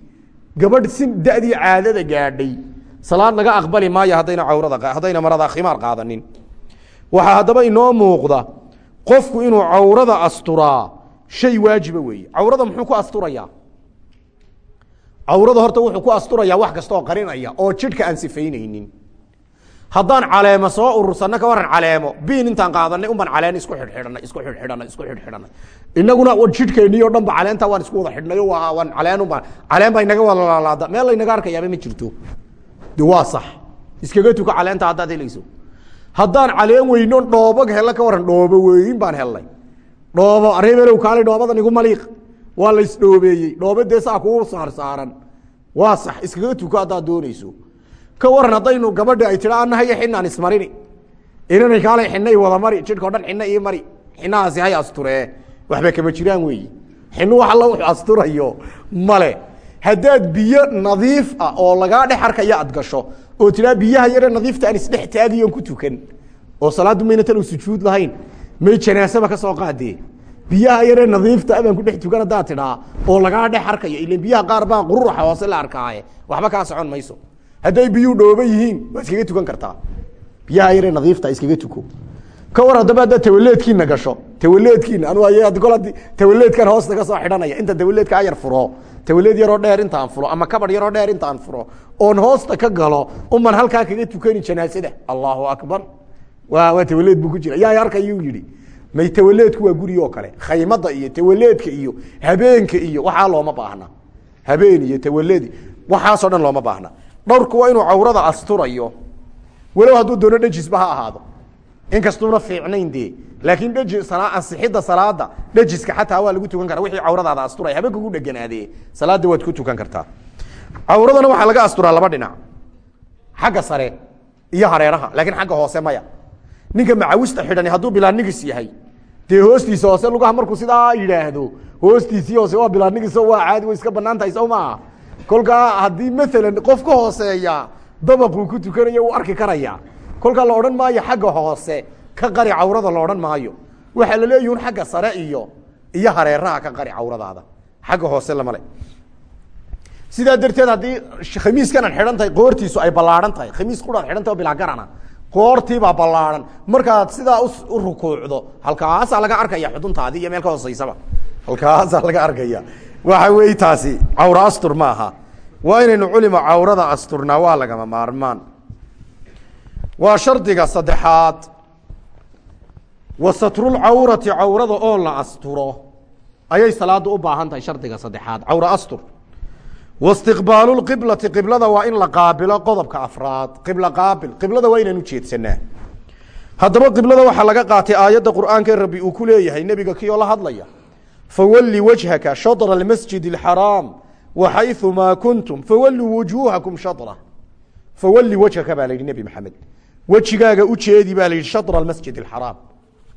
gabadh sin dadii caadada gaadhay. Salaad laga aqbali maayo haddayna cawrada haddayna maradaa khimaar qaadanin. Waxaa haddaba inoo muuqda qofku inuu cawrada asturaa shay waajiba weeye. Cawrada muxuu ku asturayaa? Cawrada horta wuxuu ku asturayaa wax kastaoo qarinaya oo jidhka aan sifaynaynin haddaan caleemo soo urursanno ka waran caleemo. Biin intaan qaadanay un baan caleen isku xidhxidhanay isku xidhxidhanay isku xidhxidhanay inaguna jidhkeennii o dhan caleenta waan isku wada xidhnay waa waan caleen unbaan caleen baa inaga wada laalaada. Meel laynaga arkayaaba ma jirto. De waa sax. Iskaga tuka caleenta haddaad helayso. Haddaan caleen weyno dhoobo helo ka waran dhoobo weyn baan helnay dhoobo areebelow kaalay dhoobadan igu maliiq. Waa la isdhoobeeyey dhoobo dee saa saarsaaran waa sax. Iskaga tuko haddaad doonayso ka waran haddaynu gabadha ay tira anahaya xinaan ismarini inanay kaalay xinay wada mari jidhka o dhan xina ii mari. Xinahaasi hay asturee waxba kama jiraan weeyi. Xinu wax alla wuxuu asturayo. Male haddaad biyo nadiif ah oo lagaa dhex arkaya aad gasho oo tiraa biyaha yare nadiifta aan isdhex taagiyon ku tukan oo salaaddu mayna u sujuud lahayn may janaasaba ka soo qaadee. Biyaha yare nadiifta abaan ku dhex tukan haddaad tidhaa oo lagaa dhex arkayo ilan biyaha qaar baa qururuxa hoose la arkaaye. Waxba kaa socon mayso hadday biyuu dhooba yihiin waa iskaga tukan kartaa. Biyaha yare nadiifta iskaga tuko ka war haddaba haddaad tawaleedkiina gasho. Tawaleedkiina anu kol tawaleedkan hoosta ka soo xidhanaya. Inta tawaleedka ayar furo. Tawaleed yaroo dheer intaan furo ama kabadh yaroo dheer intaan furo. Oon hoosta ka galo uman halkaa kaga tukani janaasada allahu akbar. Wa waa tawaleed buu ku jira. Yaa arkayuu yihi may tawaleedku waa guri kale. Khaymada iyo tawaleedka iyo habeenka iyo waxaa looma baahna. Habeen iyo tawaleed waxaasoo dhan looma baahna dhowrku waa inuu cawrada asturayo. Walow hadduu doono dhejisba ha ahaado. Inkastuuna fiicnayn dee. Laakiin dheji ansixidda salaada dhejiska xataa waa lagu tukan kara wixii cawradaada asturay. Habe kugu dheganaadee. Salaada waad ku tukan kartaa. Cawradana waxaa laga asturaa laba dhinac. Xagga sare iyo hareeraha. Laakiin xagga hoose maya. Ninka macawista xidhani hadduu bilaanigis yahay. Dee hoostiisa hoose lugaha markuu sidaa yidhaahdo hoostiisii hoose waa bilaanigis waa caadi way iska bannaan tahay soo maaha kolkaa haddii maalan qof ka hooseeya dabaquu ku tukanayo uu arki karaya kolkaa la odhan maayo xagga hoose ka qari cawrada la odhan maayo. Waxaa la leeyihiin xagga sare iyo iyo hareeraha ka qari cawradaada. Xagga hoose lamale sidaa darteed haddii khamiiskanaad xidhan tahay qoortiisu ay ballaahan tahay. Khamiis quraad xidhan tahay o bilaa garana qoortiibaa ballaahan markaad sidaa u rukuucdo halkaasaa laga arkaya xuduntaadi iyo meel ka hooseysaba. Halkaasaa laga arkaya waxa wey taasi cawra astur waa inaynu culima cawrada asturnaa waa lagama maarmaan. Waa shardiga saddexaad. Wa satrulcawrati cawrada oo la asturo. Ayay salaada u baahan tahay shardiga saddexaad cawra astur. Waistiqbaalu lqiblati qiblada waa in la qaabilo qodobka afraad. Qibla qaabil qiblada waa inaan ujeedsanaa haddaba qiblada waxaa laga qaatay aayadda qur'aanka rabbi uu ku leeyahay nebiga kii la hadlaya. Fawalli wajhaka shadra almasjid alxaraam waxayثu maa kuntum fawalluu wujuuhakum shadra fawalli wajhaka baa la yidhi nebi maxamed wejigaaga ujeedi baa la yidhi shadra almasjid alxaraam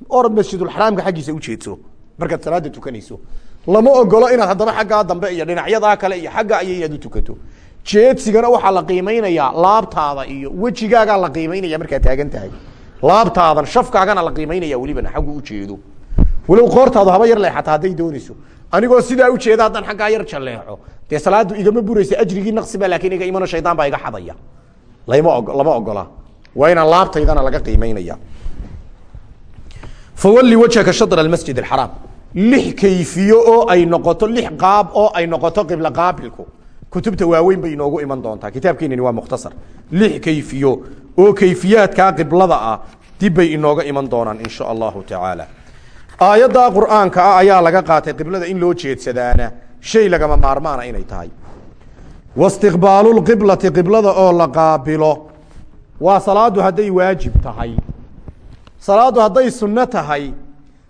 orad masjidulxaraamka xaggiisa ujeedso markaad salaada tukanayso lama ogolo inaad haddaba xaggaa dambe iyo dhinacyadaa kale iyo xagga ay inaad u tukato jeedsigana waxaa la qiimeynayaa laabtaada iyo wejigaagaa la qiimeynaya markaad taagan tahay laabtaadan shafkaagana la qiimeynaya welibana xaggu ujeedo walow qoortaadu haba yar leexata hadday doonayso anigoo sidaa ujeeda haddaan xaggaa yar jaleeco dee salaadu igama buraysa ajrigii naqsiba laakiin iga imano shaydaan baa iga xadaya. Lama lama ogola waa inaan laabtaydana laga qiimeynaya. Fawalli wajhaka shadr almasjid alxaraam lix kayfiyo oo ay noqoto lix qaab oo ay noqoto qiblo qaabilku. Kutubta waaweyn bay inoogu iman doontaa. Kitaabkeenani waa mukhtasar. Lix kayfiyo oo kayfiyaadkaa qiblada ah dib bay inooga iman doonaan in sha allahu tacaala aayaddaa qur'aanka ah ayaa laga qaatay qiblada in loo jeedsadaana. Shay lagama maarmaana inay tahay. Waistiqbaalu lqiblati qiblada oo la qaabilo. Waa salaadu hadday waajib tahay. Salaadu hadday sunno tahay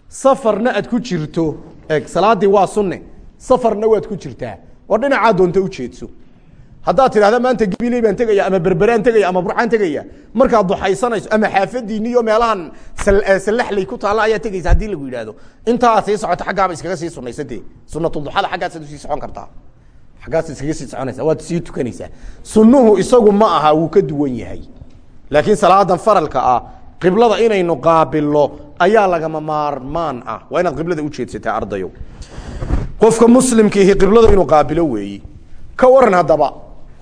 safarna aad ku jirto. Eg salaaddii waa sunne safarna waad ku jirtaa. Oo dhinacaa doonta ujeedso haddaad tidhahda maanta gabiley baan tegaya ama berberaan tegaya ama burcaan tegaya. Markaad duxaysanayso ama xaafadiiniyo meelahan salaxley ku taalla ayaa tegaysa haddii lagu yidhaahdo. Intaa sii socoto xaggaaba iskaga sii sunaysatee sunatulduxada xaggaasaad u sii socon kartaa xaggaas iskaga sii soconaysa. Waad sii tukanaysaa. Sunnuhu isagu ma aha wuu ka duwan yahay. Laakiin salaadan faralka ah qiblada inaynu qaabilno ayaa lagama maarmaan ah. Waa inaad qiblada ujeedsataa ardayo. Qofka muslimkiihi qiblada inuu qaabilo weeyi. Ka waran haddaba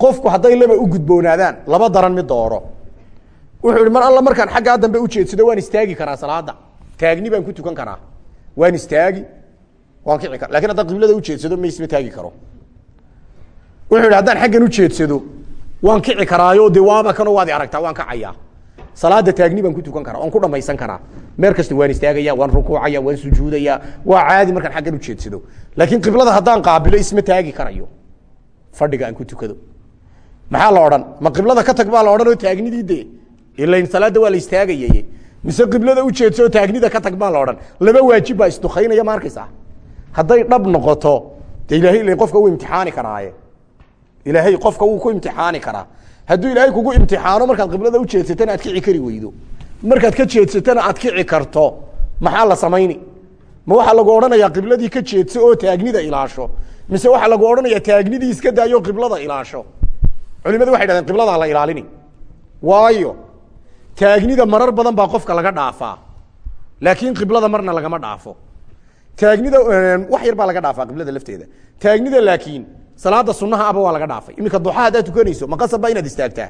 qofku hadday laba u gudboonaadaan laba daran mid dooro. Wuxuu mar alla markaan xaggaa dambe ujeedsado waan istaagi karaa salaada taagni baan ku tukan karaa. Waan istaagi. Waan kici kara laakiin haddaan qiblada ujeedsado ma isma taagi karo. Wuxuu ihi haddaan xaggan ujeedsado waan kici karaayo de waaba kano waad aragtaa waan kacayaa salaada taagni baan ku tukan karaa waan ku dhamaysan karaa. Meel kasta waan istaagaya waan rukuucaya waan sujuudaya waa caadi markaan xaggan ujeedsado laakiin qiblada haddaan qaabilo isma taagi karayo. Fadhiga aan ku tukado maxaa la odhan? Ma qiblada ka tag baa la odhan oo taagnidii de ilain salaada waa la istaagayay. Mise qiblada ujeedso taagnida ka tag baa la odhan? Laba waajib baa isdukaynaya ma arkaysaa? Dhab noqoto de ilaahay ila qofka uu imtixaani karaaye. Ilaahay qofka wuu ku imtixaani karaa. Hadduu ilaahay kugu imtixaano markaad qiblada ujeedsatana aad kici kari weydo. Markaad ka jeedsatana aad kici karto. Maxaa la samayni? Ma waxaa lagu odhanayaa qibladii ka jeedso oo taagnida ilaasho? Mise waxaa lagu odhanayaa taagnidii iska daayo qiblada ilaasho culimadu waxay dhahdeen qibladaa la ilaalini. Waayo taagnida marar badan baa qofka laga dhaafaa. Laakiin qiblada marna lagama dhaafo. Taagnida wax yar baa laga dhaafaa qiblada lafteeda. Taagnida laakiin salaada sunaha aba waa laga dhaafay. Iminka duxa haddaad tukanayso ma qasab ba inaad istaagtaa.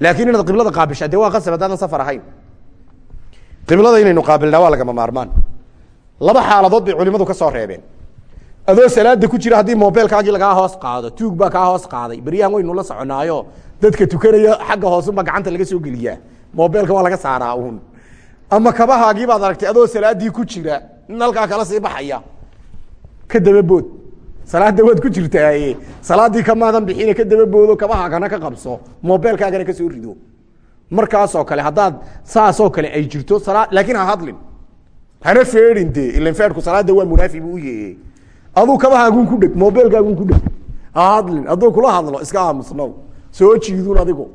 Laakiin inaad qiblada qaabishaa de waa qasab haddaadan safar ahayn. Qiblada inaynu qaabilnaa waa lagama maarmaan. Laba xaaladood bay culimadu ka soo reebeen adoo salaada ku jira haddii mobilkaagii lagaa hoos qaado tuug baa kaa hoos qaaday beryahan waynu la soconaayo dadka tukanaya xagga hoosunba gacanta laga soo geliyaa. Mobilka waa laga saaraa un ama kabahaagii baad aragtay adoo salaadii ku jira nin kala sii baxaya. Ka dababood salaada waad ku jirtaaye. Salaadii kamaadan bixine ka dababoodo kabahaagana ka qabso. Mobilkaagana ka soo rido. Markaasoo kale haddaad saasoo kale ay jirto laakiin ha hadlin. Hana feedhin de ilan feedhku salaada waa munaafi buu u yeeye aduu kabahaagun ku dheg mobilkaagun ku dheg ha hadlin hadduu kula hadlo iska aamusnow soo jiidun adigu.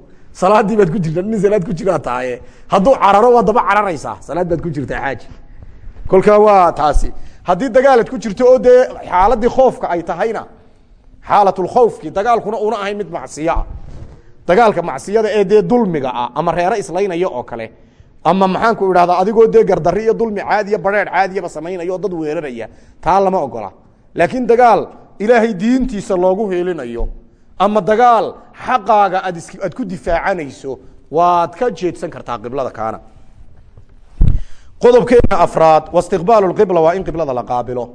Salaadii baad ku jirta nin salaad ku jiraa tahaye hadduu cararo waa daba cararaysaa. Salaad baad ku jirtaa xaaji. Kolkaa waa taasi. Haddii dagaalaad ku jirto oo dee xaaladii khoofka ay tahayna xaalatulkhawfki dagaalkuna una ahayn mid macsiyo ah dagaalka macsiyada ee dee dulmiga ah ama reero islaynaya oo kale ama maxaanku idhahdaa adigoo dee gardari iyo dulmi caadiya bareer caadiyaba samaynaya oo dad weeraraya taa lama ogola laakiin dagaal ilaahay diintiisa loogu heelinayo ama dagaal xaqaaga aad is aad ku difaacanayso waad ka jeedsan kartaa qiblada kaana. Qodobkeena afraad waistiqbaalu qibla waa in qiblada la qaabilo.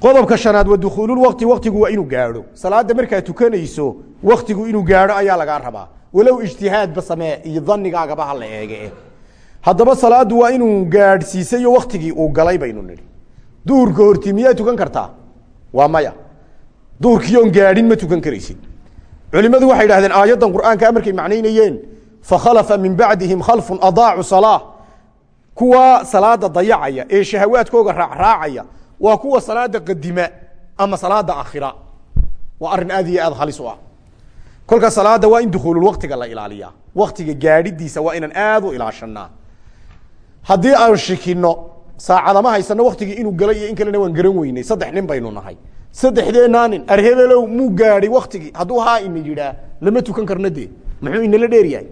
Qodobka shanaad wa dukuululwaqti waktigu waa inuu gaadho. Salaada markaad tukanayso waktigu inuu gaadho ayaa lagaa rabaa. Walow ijtihaadba samee iyo danigaagaba ha la eege haddaba salaadu waa inuu gaadhsiisayo waktigii uu galay baynu nihi duhurka horti miyaa tukan kartaa? Waa maya. Duhurkii oon gaadhin ma tukan karaysid. Culimadu waxay idhahdeen aayaddan qur'aankaa markay macnaynayeen fakhalafa min bacdihim khalfun adaacu salaa kuwa salaada dayacaya ee shahawaadkooga raacraacaya waa kuwa salaada qadima ama salaada akhira waa arrin aad iyo aad halis u ah. Salaada waa in dukuululwaktiga la ilaaliyaa. Waktiga gaadhidiisa waa inaan aad u ilaashanaa haddii aan shikino saacadama haysano waktigii inuu galay iyo in kalena waan garan weynay. Saddex nin baynu nahay. Saddexdeenaa nin arhebelow muu gaadhay waktigii hadduu haa ina yidhaa lama tukan karno dee. Muxuu inala dheeryahay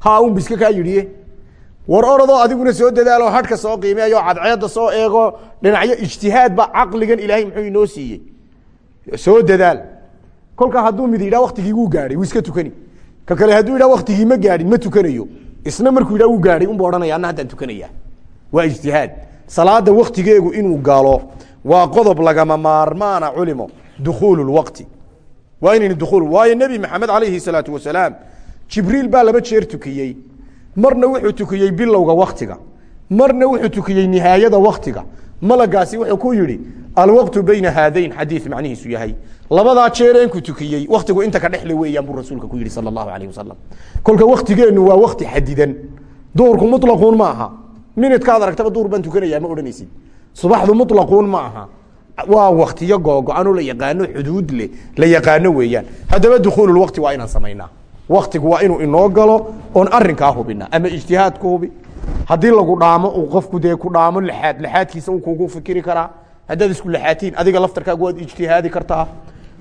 ha un biska kaa yidhiye war orodoo adiguna soo dadaalo hadhka soo qiimeeyo cadceedda soo eego dhinacyo ijtihaad ba caqligan ilaahay muxuu inoo siiyey. Soo dadaal. Kolkaa hadduu mid yidhah waktigii wuu gaadhay wuu iska tukani. Ka kale hadduu yidhah waktigii ma gaadhin ma tukanayo. Isna markuu yidhah wuu gaadhay unbu odhanaya anna haddaan tukanaya waa ijtihaad. Salaada waktigeegu inuu galo waa qodob lagama maarmaana culimo. Dukuulu lwaqti waa inaynu dukuul waayo nebi maxamed calayhi salaatu wasalaam jibriil baa laba jeer tukiyey. Marna wuxuu tukiyey bilowga waktiga marna wuxuu tukiyey nihaayada waktiga malagaasi wuxuu ku yihi alwaqtu bayna haadayn xadii macnihiisu yahay. Labadaa jeereenku tukiyey. Waktigu inta ka dhexle weeyaan buu rasuulka ku yihi sal allahu alayh wasalam kolka waktigeenu waa wakti xadidan. Duhurku mulaquun ma aha minidkaad aragtaba duhur baan tukanaya ma odhanaysid. Subaxdu mulaquun ma aha. Waa waktiyo googo-anoo la yaqaano xuduud leh la yaqaano weeyaan. Haddaba dukuululwaqti waa inaan samaynaa. Waktigu waa inuu inoo galo oon arinkaa hubina ama ijtihaad ku hubi. Haddii lagu dhaamo uu qofku dee ku dhaamo laxaad laxaadkiisa uu kugu fikiri karaa. Haddaad isku laxaatiin adiga laftarkaagu waad ijtihaadi kartaa.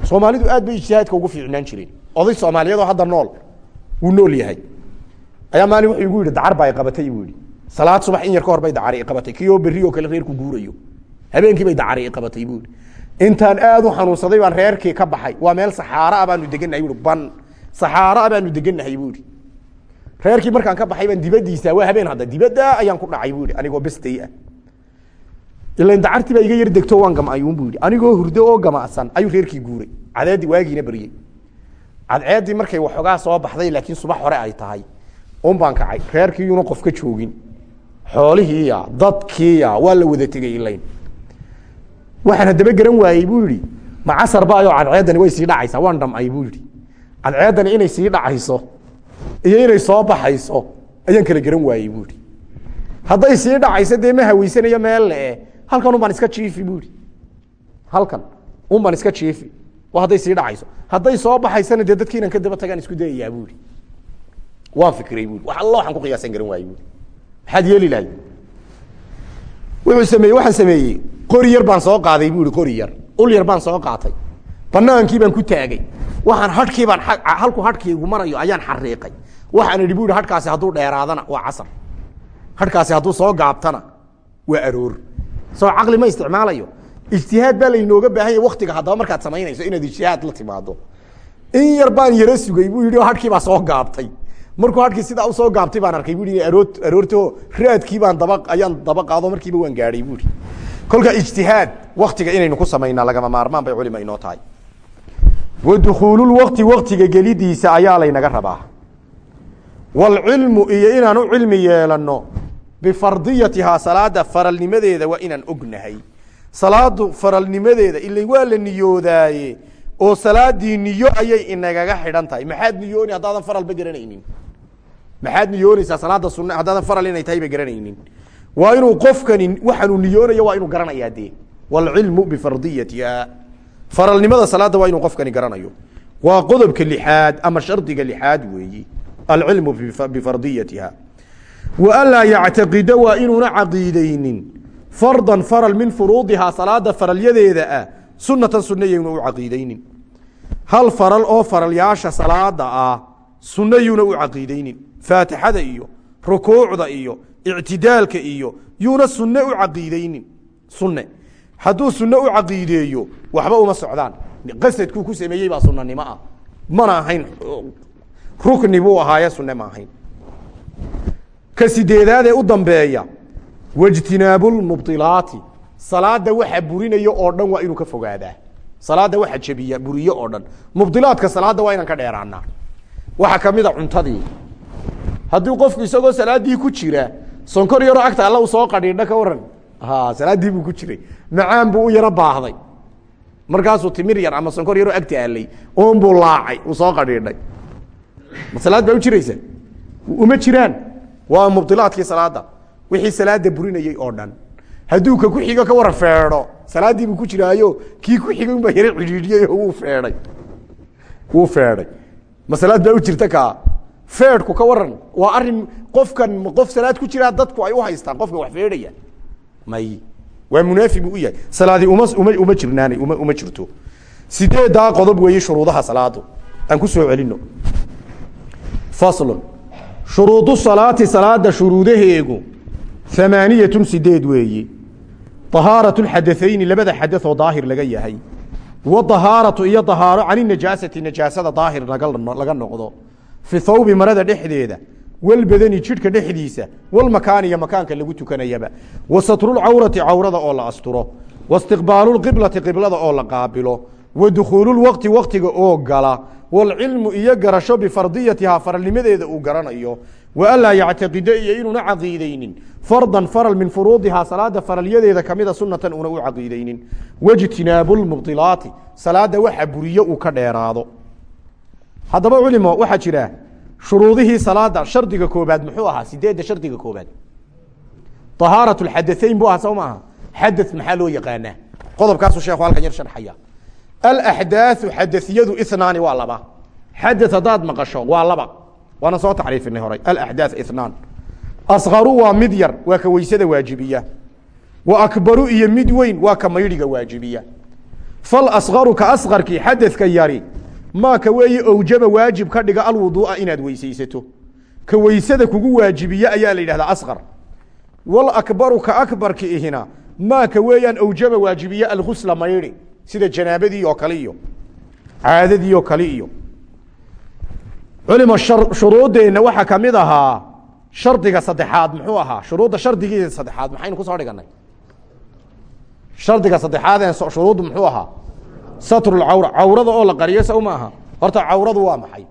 Soomaalidu aad bay ijtihaadka ugu fiicnaan jireen oday soomaaliyadoo hadda nool. Wuu nool yahay. Ayaa maalin wuxuu igu yidhi dacar baa iqabatay buu yidhi salaad subax in yar ka hor bay dacari iqabatay kiyoo berri oo kale reerku guurayo. Habeenkii bay dacari iqabatay buu yidhi. Intaan aad u xanuunsaday baan reerkii ka baxay. Waa meel saxaara a baanu degannahay bui ban. Saxaara a baanu degannahay buu yidhi. Reerkii markaan ka baxay baan dibadiisa waa habeen hadda dibadda ayaan ku dhacay buu yidhi anigoo bestay ah. Ilan dacartii baa iga yar degto waan gam'ayuun buu yidhi. Anigoo hurdo oo gamacsan ayuu reerkii guuray. Cadeeddii waagiina baryey cadceeddii markay waxoogaa soo baxday laakiin subax hore ay tahay un baan kacay. Reerkiiyuna qof ka joogin xoolihiiya dadkiiya waa la wada tegay ilayn waxaan haddaba garan waayey buu yidhi ma casar baayoo way sii dhacaysaa waan dhamcay buu yidhi. Cadceeddani inay sii dhacayso iyo inay soo baxayso ayaan kala garan waayey buu yidhi. Hadday sii dhacayso dee ma haweysanayo meel lee halkan un baan iska jiifi buu yidhi. Halkan un baan iska jiifi waa hadday sii dhacayso. Hadday soo baxaysana dee dadki inan ka daba tagaan isku dayayaa buu yidhi. Waan fikiray buu wax alla waxaan ku qiyaasan garan waayey buu maxaad yeeli lahay. Wuxuu sameeyey waxaan sameeyey qori yar baan soo qaaday buu yihi qori yar. Ul yar baan soo qaatay. Banaankii baan ku taagay. Waxaan hadhkii baan halku hadhkiigu marayo ayaan xariiqay. Waxaan idhi bu yihi hadhkaasi hadduu dheeraadana waa casar. Hadhkaasi hadduu soo gaabtana waa aroor. Soo caqli ma isticmaalayo. Ijtihaad baa laynooga baahanya waktiga haddaba markaad samaynayso inaad ijtihaad la timaado in yar baan yaro sugay buu yihi hadhkii baa soo gaabtay markuu hadhkii sidaa u soo gaabtay baan arkay bu aroor aroorto raadkii baan daba ayaan daba qaado markiiba waan gaadhay buui kolka ijtihaad waktiga inaynu ku samaynaa lagama maarmaan bay culima inoo tahay. Wa dukuululwakti waktiga gelidiisa ayaa laynaga rabaa. Waalcilmu iyo inaan u cilmi yeelanno bifardiyatihaa salaada faralnimadeeda waa inaan ognahay. Salaadu faralnimadeeda ila waa la niyoodaaye oo salaadii niyo ayay inagaga xidhan tahay. Maxaad niyooni haddaadan faralba garanaynin maxaad niyoonaysaa salaada sun haddaadan faral inay tahayba garanaynin. Waa inuu qofkani waxaanuu niyoonayo waa inuu garanayaa dee. Waalcilmu bifardiyatiha faralnimada salaada waa inuu qofkani garanayo. Waa qodobka lixaad ama shardiga lixaad weeyi. Alcilmu bifardiyatiha wa anlaa yactaqida waa inuuna caqiideynin fardan faral min furuudihaa salaada faralyadeeda ah sunatan sunayuna u caqiideynin hal faral oo faralyaasha salaada ah sunayuna u caqiideynin faatixada iyo rukuucda iyo ictidaalka iyo yuuna sunne u caqiideynin sunne. Hadduu sunne u caqiideeyo waxba uma socdaan. Qasadkuu ku sameeyey baa sunanimo ah. Mana ahayn. Rukni buu ahaaye sunne ma ahayn. Ka sideedaad ee u dambeeya wاjtinaabuاlmubilaati salaada waxa burinaya oo dhan waa inuu ka fogaadaa. Salaada waxa jebiya buriye oo dhan. Mubdilaadka salaada waa inaan ka dheeraanaa. Waxa kamida cuntadii haddii qofku isagoo salaadii ku jira sonkor yaroo agta alla u soo qadhiidha ka waran salaadii buu ku jiray. Macaan buu u yaro baahday. Markaasuu timir yar ama sonkor yaroo agta alay oon buu laacay uu soo qadhiidhay. Salaad baa u jiraysa? Uma jiraan. Waa mubdilaadkii salaada wixii salaada burinayey oo dhan. Hadduu ka ku xigo ka waran feedho salaadii buu ku jiraayo kii ku xigay unbaa yaro cidhiidhiyey oo wuu feedhay. Wuu feedhay. Ma baa u jirta kaa feedhku ka waran waa arrin qofkan qof salaad ku jiraa dadku ay u haystaan qofka wax feedhaya may waa munaafi buu u yahay. Salaadii uma uma uma jirnaanay uma uma jirto. Sideedaa qodob weeye shuruudaha salaadu? Aan ku soo celino faslun. Shuruudu salaati salaada shuruudaheegu amaaniyatun sideed weeyi ahaaratu xadaثayni labada xadaثoo daahir laga yahay. Wadahaaratu iyo dahaaro can inajaasati najaasada daahir laga noqdo fi thawbi marada dhexdeeda walbadani jidhka dhexdiisa walmakaani iyo makaanka lagu tukanayaba. Wa satrulcawrati cawrada oo la asturo. Waistiqbaaluqiblati qiblada oo la qaabilo. Wa dukhuululwaqti waqtiga oo gala. Walcilmu iyo garasho bifardiyatihaa faralnimadeeda uu garanayo. Wa anlaa yactaqida iyo inuuna caqiideynin fardan faral min furuudihaa salaada faralyadeeda kamida sunatan una u caqiideynin wajtinaabu lmubilaati salaada waxa buriyo uu ka dheeraado haddaba culimo waxaa jira shuruudihii salaada shardiga koobaad muxuu ahaa sideedda shardiga koobaad. Ahaarat xadaeyn buu ahaa soo maaha xada maxaa loo yaqaanaa? Halkan yar sharxaya. Alaxdaau xadaiyadu inaani waa laba. Xada haddaad maqasho waa laba. Waana soo tacriifinay horay. Alaxdaa inaan asqaru waa mid yar ka weysada waajibiya. Wa akbaru iyo mid weyn waa ka maydhiga waajibiya. Falasqaru ka asqarkii xadadka yari maaka weeye owjaba waajib ka dhiga alwuduu'a inaad weysaysato. Ka weysada kugu waajibiye ayaa la yidhahdaa asqar. Walakbaru ka akbarka ihina maaka weeyaan awjaba waajibiye algusla maydhi sida janaabadii oo kale iyo caadadii oo kale iyo. Culima shuruuddeenna waxaa ka mid ahaa shardiga saddexaad muxuu ahaa shuruudda shardigiisa saddexaad maxaynu ku soo dhiganay? Shardiga saddexaadee shuruuddu muxuu ahaa satrulcawra cawrada oo la qariyo sa ma aha. Horta cawradu waa maxay?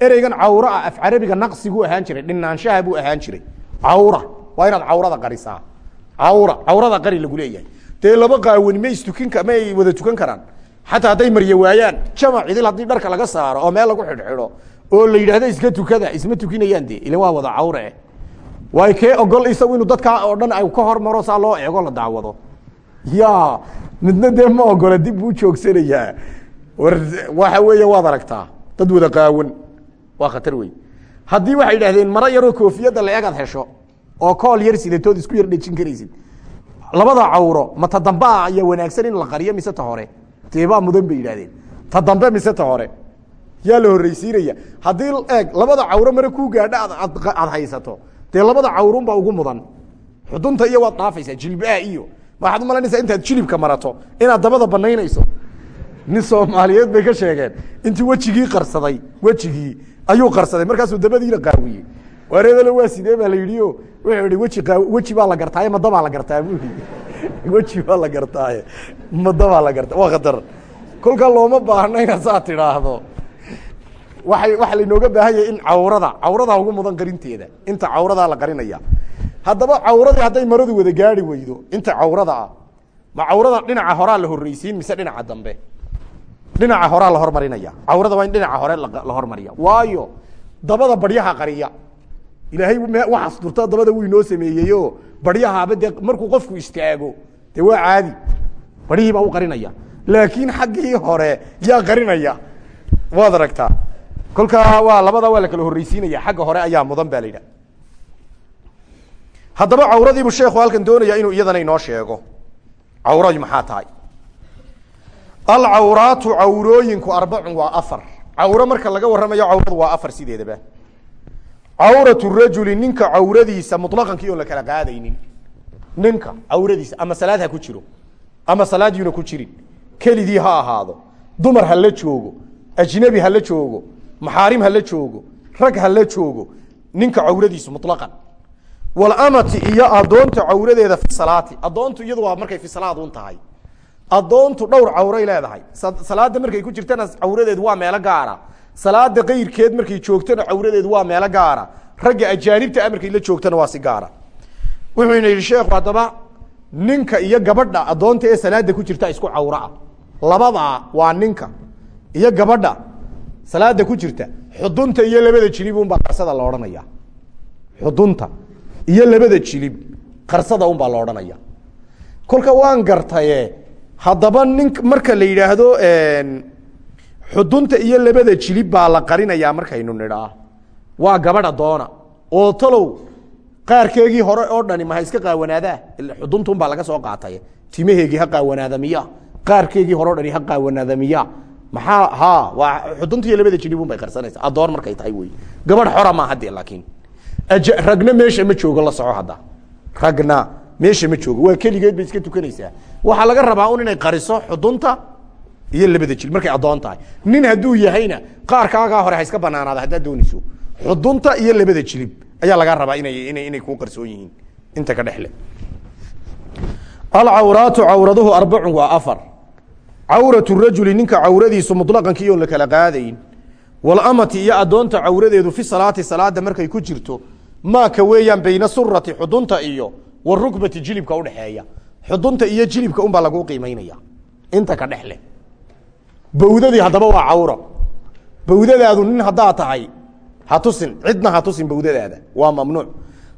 Ereygan cawro ah af carabiga naqsiguu ahaan jiray dhinaanshaha buu ahaan jiray. Cawra waa inaad cawrada qarisaa. Cawra cawrada qari lagu leeyahay. Dee laba qaawani ma istukin ma ay wada tukan karaan. Xataa hadday marye waayaan jamac idil haddii dharka laga saaro oo meel lagu xidhxidho oo la yidhaahdo iska tukada isma tukinayaan de ilan waa wada cawre. Waay kee ogol isagu inuu dadkaa oo dhan ay ka ya midna dee ma ogola dib buu joogsanayaa. Waxa weeye waad aragtaa dad wada qaawan waa khatar wey haddii waxay idhahdeen maro yaroo koofiyadda la egaad hesho oo kool yar sidatood isku yar dhejin karaysid. Labada cawro ma ta dambe a ayaa wanaagsan in la qariyo mise ta hore? Teebaa mudan bay yidhahdeen ta dambe mise ta hore? Yaa la horreysiinaya haddii eeg labada cawro mare kuu gaadha aad haysato dee labada cawrunbaa ugu mudan. Xudunta iyo waad dhaafaysaa jilbaha iyo waxaad umalanaysaa intaad jilibka marato inaad dabada banaynayso nin soomaaliyeed bay ka sheegeen intii wejigii qarsaday wejigii ayuu qarsaday markaasuu dabadiina qaawiyey. Wareedalo waa sidee baa la yidhi o wuxuu ihi weji weji baa la gartaaye madabaa la gartaa bu weji baa la gartaaye madabaa la gartaa waa khatar. Kolkaa looma baahno inaad saa tidhaahdo. Waay waxaa lainooga baahan yahay in cawrada cawradaa ugu mudan qarinteeda inta cawradaa la qarinaya haddaba cawradii hadday maradu wada gaari weydo inta cawrada ah ma cawrada dhinaca horaa la horreysiin mise dhinaca dambe? Dhinaca horaa la hormarinaya. Cawrada waa in dhinaca hore la hormariya. Waayo dabada baryaha qariya. Ilaahay waxaas durta dabada wuu inoo sameeyeyo baryahaaba dee markuu qofku istaago dee waa caadi. Baryihii baa u qarinaya. Laakiin xaggii hore yaa qarinaya. Waad aragtaa. Kolkaa waa labada waa la kala horreysiinaya xagga hore ayaa mudan ba la yidhah haddaba cawradiibu sheekhu halkan doonaya inuu iyadana inoo sheego. Cawradu maxaa tahay? Alcawraatu cawrooyinku arbacun waa afar. Cawro marka laga warramayo cawradu waa afar sideedaba. Cawratu rajuli ninka cawradiisa muطlaqankii oon la kala qaadaynin. Ninka cawradiisa ama salaad ha ku jiro ama salaad ku jirin. Keligii ha ahaado dumar ha la joogo ajnabi ha la joogo maxaarim ha la joogo rag ha la joogo ninka cawradiisu muطlaqan walamati iyo adoonta cawradeeda fi salaati. Adoontu iyadu waa markay fi salaadun tahay. Adoontu dhowr cawray leedahay. Salaada markay ku jirtana cawradeedu waa meelo gaara. Salaada kayrkeed markay joogtana cawradeedu waa meelo gaara. Ragga ajaanibta a markay la joogtana waa si gaara. Wuxuuna yidhi sheekhu haddaba ninka iyo gabadha adoonta ee salaada ku jirta isku cawraa labadaa waa ninka iyo gabadha salaada ku jirta. Xudunta iyo labada jilib unbaa qarsada la odhanaya. Xudunta iyo labada jilib qarsada unbaa la odhanaya. Kolka waan gartaye haddaba nin marka la yidhaahdo xudunta iyo labada jilib baa la qarinayaa markaynu nidhaa. Waa gabadha doona. Oo talow qaarkeegii hore oo dhani maha iska qaawanaadaa xudunta unbaa laga soo qaatay. Timaheegii ha qaawanaada miya qaarkeegii hore o dhani ha qaawanaada miya maxaa ha waa xudunta iyo labada jilib un bay qarsanaysa adoon markay tahay wey. Gabadh xora maaha dee laakiin ragna meesha ma joogo la soco hadda. Ragna meesha ma joogo. Waa keligeed bay iska tukanaysaa. Waxaa laga rabaa un inay qariso xudunta iyo labada jilib markay adoon tahay. Nin hadduu yahayna qaarkaagaa hore ha iska banaanaada haddaad doonayso xudunta iyo labada jilib ayaa lagaa rabaa inay ina inay kuu qarsoon yihiin. Inta ka dhexle. Alcawraatu cawraduhu arbacun waa afar. Cawratu rajuli ninka cawradiisu muطlaqankii oon la kala qaadayn. Walamati iyo adoonta cawradeedu fi salaati salaada markay ku jirto maaka weeyaan bayna surati xudunta iyo warukbati jilibka udhexeeya xudunta iyo jilibka unbaa lagu qiimaynaya inta ka dhexle. Bawdadii haddaba waa cawro. Bawdadaadu nin haddaa tahay ha tusin cidna ha tusin bawdadaada waa mamnuuc.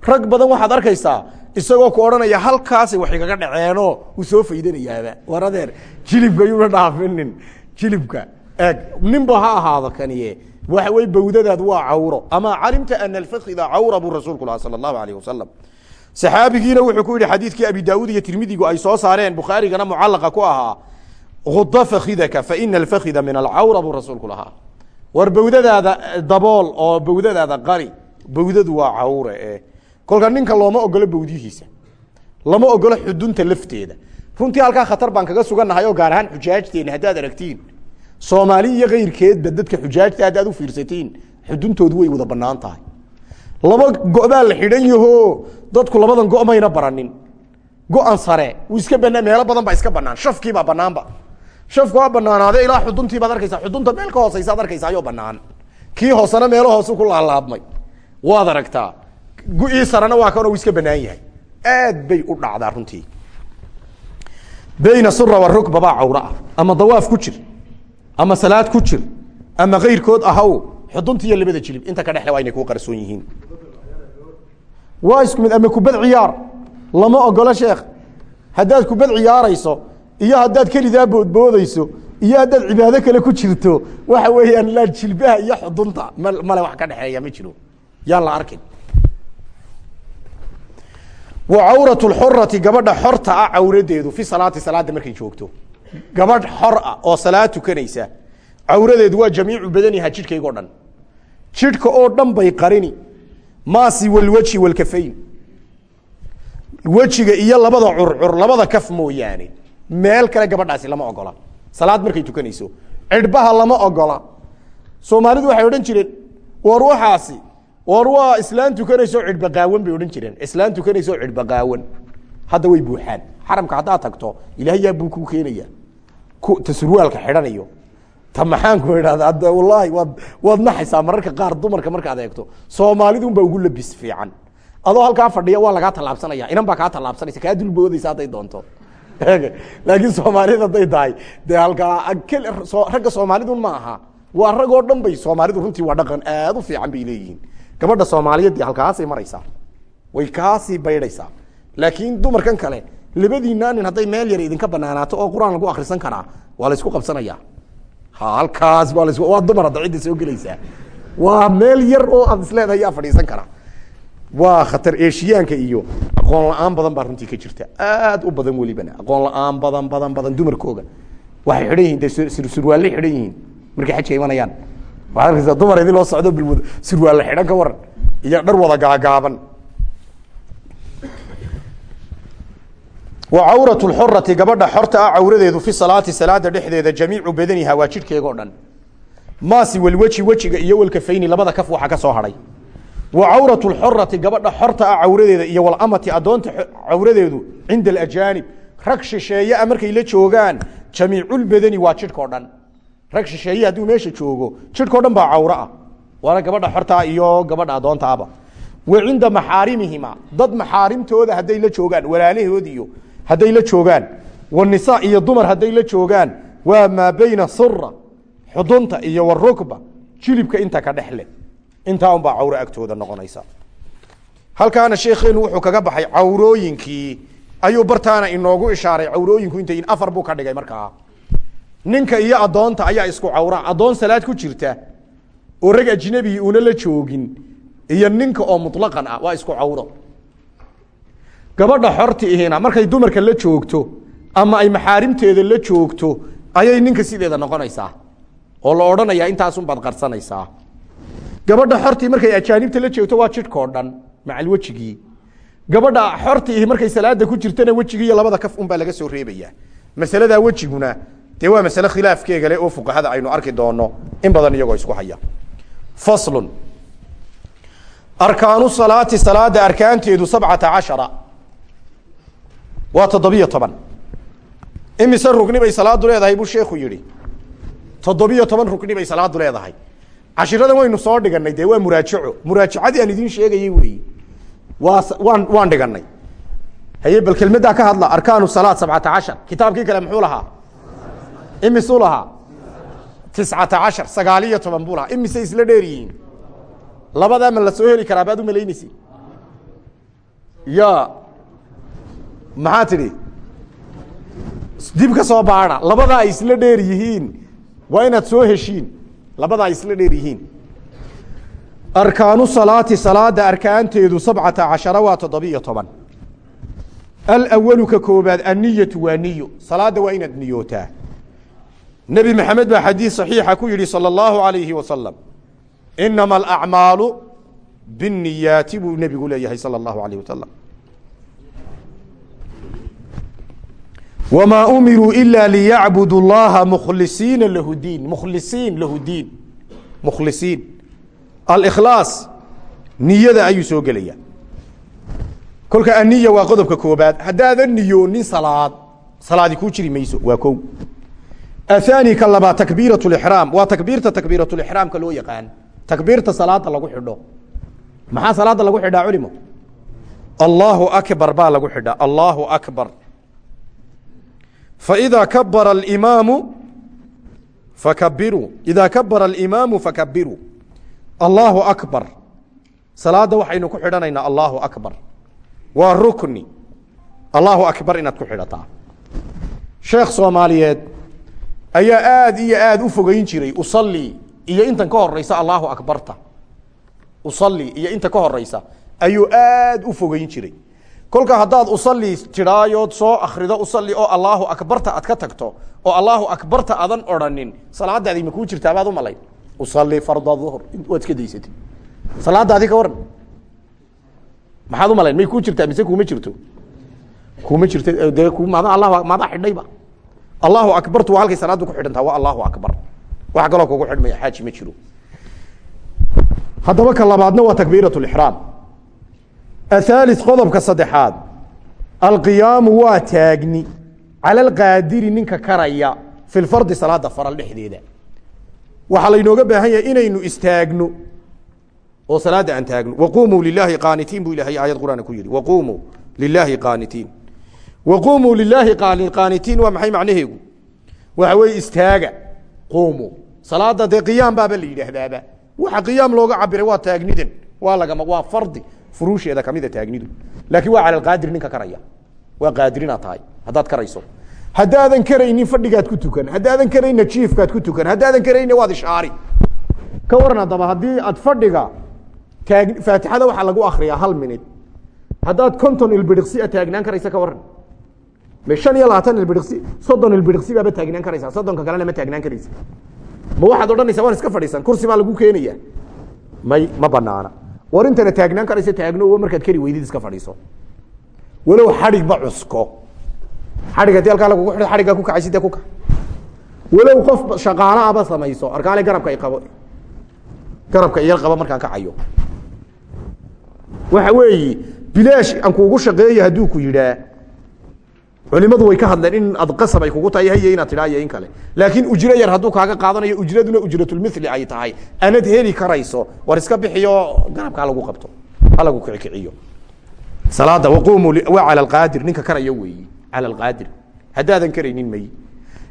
Rag badan waxaad arkaysaa isagoo ku odhanaya halkaasay wax igaga dhaceenoo uu soo faydanayaaba. War adeer jilibka yuuna dhaafinin. Jilibka eeg ninba ha ahaado kaniye waxa wey bawdadaad waa cawro. Ama calimta ana alfakida cawra buu rasuulku lahaa sala allahu alayh wasalam wuxuu ku yihi xadiidkii abi daauud iyo tirmidigu ay soo saareen bukhaarigana mucalaqa ku ahaa uda fakidaka faina alfakida min alcawra buu rasuulku lahaa. War bawdadaada dabool oo bawdadaada qari bawdadu waa cawre e kolka ninka looma ogolo bawdihiisa lama ogolo xudunta lafteeda. Runtii halkaa khatar baan kaga sugannahay oo gaar ahaan xujaajteena haddaad aragtiin soomaali iyo keyrkeedba dadka xujaajta haddaad u fiirsatiin xuduntoodu way wada bannaan tahay. Laba go-baa la xidhan yaho dadku labadan go mayna baranin. Go-an sare uu iska banaa meelo badan baa iska banaan shafkiibaa banaanba shafku waa banaanaade ilaa xuduntii baad arkaysa xudunta meel ka hooseysaad arkaysa ayoo banaan kii hoosena meelo hoosu ku laalaabmay. Waad aragtaa gu-ii sarena waa kan uu iska banaan yahay. Aad bay u dhacdaa runtii. Bayna sura warukba baa cawro ah. Ama dawaaf ku jir ama salaad ku jir. Ama keyrkood ahaw. Xudunta iyo labada jilib inta ka dhexle waa inay ku qarsoon yihiin. Waa isku mid ama kubad ciyaar. Lama ogolo sheekh. Haddaad kubad ciyaarayso iyo haddaad kelidaa boodboodeyso iyo haddaad cibaado kale ku jirto waxa weeyaan laa jilbaha iyo xudunta m male wax ka dhexeeya ma jiro. Yaan la arkin. Wa cawrat lxurati gabadha xorta ah cawradeedu fi salaati salaada markay joogto gabadh xor ah oo salaad tukanaysa cawradeedu waa jamiicu badaniha jidhkayga o dhan. Jidhka oo dhan bay qarini. Maasi walweji walkafayn wejiga iyo labada curcur labada kaf mooyaane meel kale gabadhaasi lama ogola. Salaad markay tukanayso cidhbaha lama ogola. Soomaalidu waxay odhan jireen war waxaasi war waa islaan tukanayso cidhba qaawan bay odhan jireen. Islaan tukanayso cidhba qaawan. Hadda way buuxaan. Xaramka haddaad tagto ilaah buu ku keenaya ta surwaalka xidhanayo. Ta maxaanku idhahda wallaahi waad waad naxaysaa mararka qaar dumarka markaad eegto. Soomaalidun baa ugu labis fiican. Adoo halkaa fadhiya waa lagaa tallaabsanaya. Inan baa kaa tallaabsanaysa. Kaa dulboodaysa hadday doonto. Laakiin soomaalida hadday tahay. Dee halkaa ragga soomaalidun ma aha. Waa rag oo dhan bay soomaalidu runtii waa dhaqan aad u fiican bay leeyihiin. Gabadha soomaaliyeed halkaasay maraysaa. Way kaasii baydhaysaa. Laakiin dumarkan kale labadiinaa nin hadday meel yar idinka banaanaato oo qur'aan lagu akrisan karaa waa la isku qabsanaya. Halkaas las waa dumar hadda cidda soo gelaysaa. Waa meel yar oo aad isleedahay yaa fadhiisan kara waa khatar eeshiyaanka iyo aqoon la'aan badan baa runtii ka jirta. Aad u badan welibana aqoon la'aan badan badan badan dumarkooga. Waxay xidhan yihiin de surwaalle xidhan yihiin. Markay xajka imanayaan. Waxaad arkaysaa dumar idin loo socdo bilwad surwaalle xidhan waran. Iyo dhar wada gaagaaban wa cawrat lxurati gabadha xorta ah cawradeedu fi salaati salaada dhexdeeda jamiicu badaniha waa jidhkeega o dhan. Maasi walweji wejiga iyo walkafayni labada kaf waxaa ka soo hadhay wa cawrat lxorati gabadha xorta ah cawradeeda iyo walamati adoonta cawradeedu cinda alajaanib rag shisheeyaa markay la joogaan jamiiculbadani waa jidhkao dhan. Rag shisheeye hadduu meesha joogo jidhkao dhan baa cawro ah. Waana gabadha xortaa iyo gabadha adoontaaba wa cinda maxaarimihima dad maxaarimtooda hadday la joogaan. Wanisa iyo dumar hadday la joogaan. Waa maa bayna sura xudunta iyo warukba jilibka inta ka dhexle. Intaa unbaa cawro agtooda noqonaysa. Halkaana sheekeenu wuxuu kaga baxay cawrooyinkii. Ayuu bartaana inoogu ishaaray cawrooyinku intay afar buu ka dhigay markaa. Ninka iyo adoonta ayaa isku cawra. Adoon salaad ku jirta oo rag ajnabi una la joogin iyo ninka oo muطlaqan ah waa isku cawro gabadha xorti ihina markay dumarka la joogto ama ay maxaarimteeda la joogto ayay ninka sideeda noqonaysaa oo la odhanayaa intaasun baad qarsanaysaa. Gabadha xortii markay ajaanibta la joogto waa jidhkao dhan macal wejigii. Gabadha xorti ihi markay salaada ku jirtana wejigii iyo labada kaf un baa laga soo reebaya. Masaladaa wejiguna dee waa masale khilaafkeega le oo fuqahada aynu arki doono in badan iyagoo isku haya. Faslun. Arkaanu salaati salaada arkaanteedu sabcata cashara waa toddobiyo toban. Imise bay salaadu leedahay buu sheekhu yihi toddobiyo toban rugni bay salaadu leedahay. Cashiradan waynu soo dhiganay dee waa muraajaco muraajacadii aan idiin sheegayey weyi waa waan waan dhiganay haye bal kelmaddaa ka hadla arkaanu salaat sabcata cashar. Kale muxuu lahaa? Imisuu lahaa? Tiscata cashar toban buu lahaa. Imise isla dheer yihiin? Labadaa ma la soo heli karaa baad u malaynaysi ya maxaa tidhi? Dib ka soo baada labadaa ay isla dheer yihiin. Waa inaad soo heshiin. Labadaa ay isla dheer yihiin. Arkaanu salaati salaada arkaanteedu sabcata cashara waa toddobiyo toban. Alawalu ka koobaad anniyatu waa niyo salaada waa inaad niyootaa. Nebi maxamed baa xadiis saxiixa ku yidhi salى اllahu alayhi wasalam inama alacmaalu biniyaati buu nebigu leeyahay sala allahu alayh wasalam wmaa umiruu ila liyacbudu llaha mukhlisiina lahu diin mukhlisiin lahu diin mukhlisiin alikhlaas niyada ayuu soo gelaya kolka aniya waa qodobka koobaad haddaadan niyoonin salaad salaadi kuu jiri mayso waa ko athani ka labaad takbiirat lixraam waa takbiirta takbiiratulixraamka loo yaqaan takbiirta salaada lagu xidho maxaa salaada lagu xidhaa culimo allahu akbar baa lagu xidhaa allahu akbar faidaa kabara alimaamu fakabiruu idaa kabara alimaamu fakabiruu allaahu akbar salaadda waxaynu ku xidhanaynaa allaahu akbar waa rukni allaahu akbar inaad ku xidhataa sheekh soomaaliyeed ayaa aad iyo aad u fogeyn jiray usalii iyo intan ka horeysa allaahu akbarta usalii iyo inta ka horeysa ayuu aad u fogeyn jiray kolka haddaad usali tidhaayood soo akrido usali oo allaahu akbarta aad ka tagto oo allaahu akbarta adan odhanin salaadaadi ma kuu jirtaa baad umalayn usali farda uhr waad iska daysatay salaadaadi ka waran maxaad umalayn may kuu jirtaa mise kuuma jirto? Kuuma jirta de maada alla maadaa xidhayba. Allahu akbartu waa halkay salaaddu ku xidhantaa waa allahu akbar. Wax kaloo kugu xidhmaya xaaji ma jiro. Haddaba ka labaadna waa takbiirat lixraam ahaali qodobka saddexaad alqiyaamu waa taagni cala alqaadiri ninka karaya fi lfardi salaada faral dhexdeeda waxaa laynooga baahan yahay inaynu istaagno oo salaada aan taagno waqumuu lilaahi qaanitiin buu ilahay aayad quraan ku yihi waqumuu lilaahi qaanitiin waqumuu lilaahi qaanitiin waa maxay macnaheegu waxa weeye istaaga quumuu salaada dee qiyaam baaba la yidhaahdaaba waxa qiyaam looga cabiray waa furuusheeda kamida taagnidu. Laakiin waa cala alqaadir ninka karaya. Waa qaadirinaad tahay. Haddaad karayso. Haddaadan karaynin fadhigaad ku tukan. Haddaadan karayna jiifkaad ku tukan. Haddaadan karayna waad ishaari. Ka waran haddaba haddii aad fadhiga taag faatixada waxaa lagu akriyaa hal minid haddaad konton ilbidhiqsi a taagnaan karaysa ka waran ma shan iyo labaatan ilbidhiqsi soddon ilbidhiqsi baaba taagnaan karaysaa. Soddonka kalena ma taagnaan karaysa. Ma waxaad odhanaysaa waan iska fadhiisan. Kursi baa lagu keenaya may ma banaana war intana taagnaan karaysa taagno markaad keri weydid iska fadhiiso. Walow xadhigba cusko. Xadhig haddii alkaa lagugu xidho xadhiggaa ku kacay sidee ku kac walow qof shaqaala aba samayso arkaale garabka i qabo. Garabka iyar qabo markaan kacayo. Waxa weeyi bilaash aan kuugu shaqeeya hadduu ku yidhaa culimadu way ka hadleen in ad qasab ay kugu tahay haye inaad tidhaa iyo in kale. Laakiin ujro yar hadduu kaaga qaadanayo ujraduna ujratulmithli ay tahay. Anad heli karayso war iska bixiyo garabka halagu qabto halagu kicikiciyo salaada waquumuu waa cala alqaadir ninka karayo weeyi cala alqaadir haddaadan karaynin may.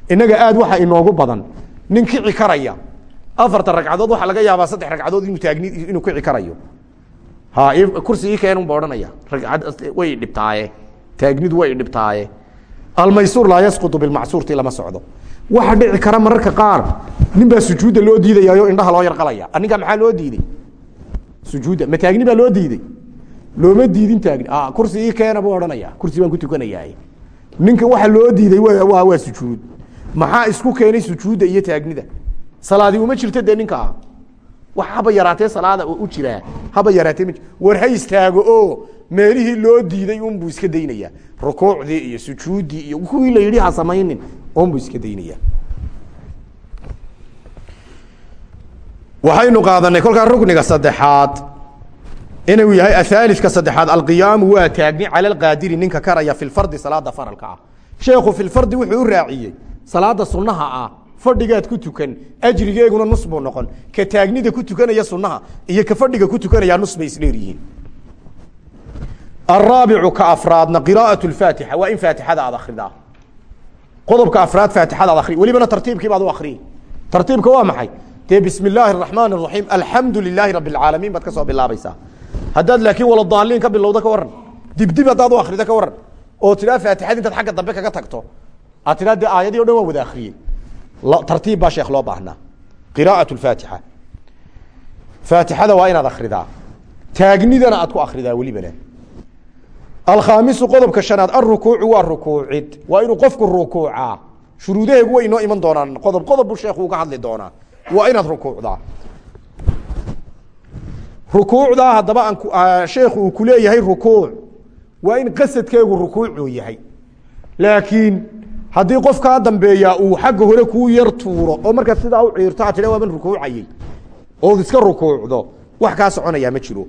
Innaga aad waxa inoogu badan nin kici karaya. Afarta ragcadood waxaa laga yaabaa saddex ragcadood inuu taagni inuu kici karayo. Ha kursi ii keen unba odhanaya. Ragcad way dhibtaaye. Taagnidu way dhibtaaye almaysuur laa yasqutu bilmacsuurti lama socdo. Waxa dhici kara mararka qaar nin baa sujuudda loo diidayaayo indhaha loo yarqalaya. Aninkaa maxaa loo diiday? Sujuudda. Ma taagni baa loo diiday. Looma diidin taagni. Kursi ii keena buu odhanaya. Kursi baan ku tukanayaa ninka waxa loo diiday waa sujuud. Maxaa isku keenay sujuudda iyo taagnida? Salaadi uma jirto dee ninkaa wax haba yaraatee salaada u jiraa? Haba yaraatee war ha istaago oo meelihii loo diiday unbuu iska daynaya. Rukuucdii iyo sujuuddii iyo kuwii la yidhi ha samaynin unbuu iska daynaya. Waxaynu qaadanay kolkaa rukniga saddexaad. Inuu yahay athaalika saddexaad alqiyaamu waa taagni cala alqaadiri ninka karaya fi lfardi salaada faralka ah. Sheekhu fi lfardi wuxuu u raaciyey salaada sunnaha ah fadhigaad ku tukan ajrigeeguna nus buu noqon. Ka taagnida ku tukanaya sunnaha iyo ka fadhiga ku tukanaya nus bay isdheer yihiin araabicu ka afraadna qiraa'at lfaatixa waa in faatixada aad akridaa qodobka afraad faatixada aad akri welibana tartiibkii baad u akriyi tartiibka waa maxay dee bismi illaahi araxmaan araxiim alxamdu lilaahi rabi alcaalamiin baad ka soo bilaabaysaa haddaad laakiin waladaaliin ka bilowda ka waran dibdib haddaad u akrida ka waran oo tidhaa faatixada intaad xagga dambe kaga tagto aad tidhaa dee aayadii o dhan waan wada akriyey tartiib baa sheekh loo baahnaa qiraa'at lfaatixa faatixada waa inaad akridaa taagnidana aad ku akridaa welibana alkhaamisu qodobka shanaad alrukuucu waa rukuucid. Waa inuu qofku rukuucaa. Shuruudaheegu way inoo iman doonaan. Qodob qodob buu sheekhu uga hadli doonaa. Waa inaad rukuucdaa. Rukuucdaa haddaba aan sheekhu uu ku leeyahay rukuuc. Waa in qasadkeegu rukuucuu yahay. Laakiin haddii qof kaa dambeeyaa uu xagga hore kuu yar tuuro oo markaad sidaa u ciirto aad tidha waaban rukuucayey. Ood iska rukuucdo. Wax kaa soconayaa ma jiro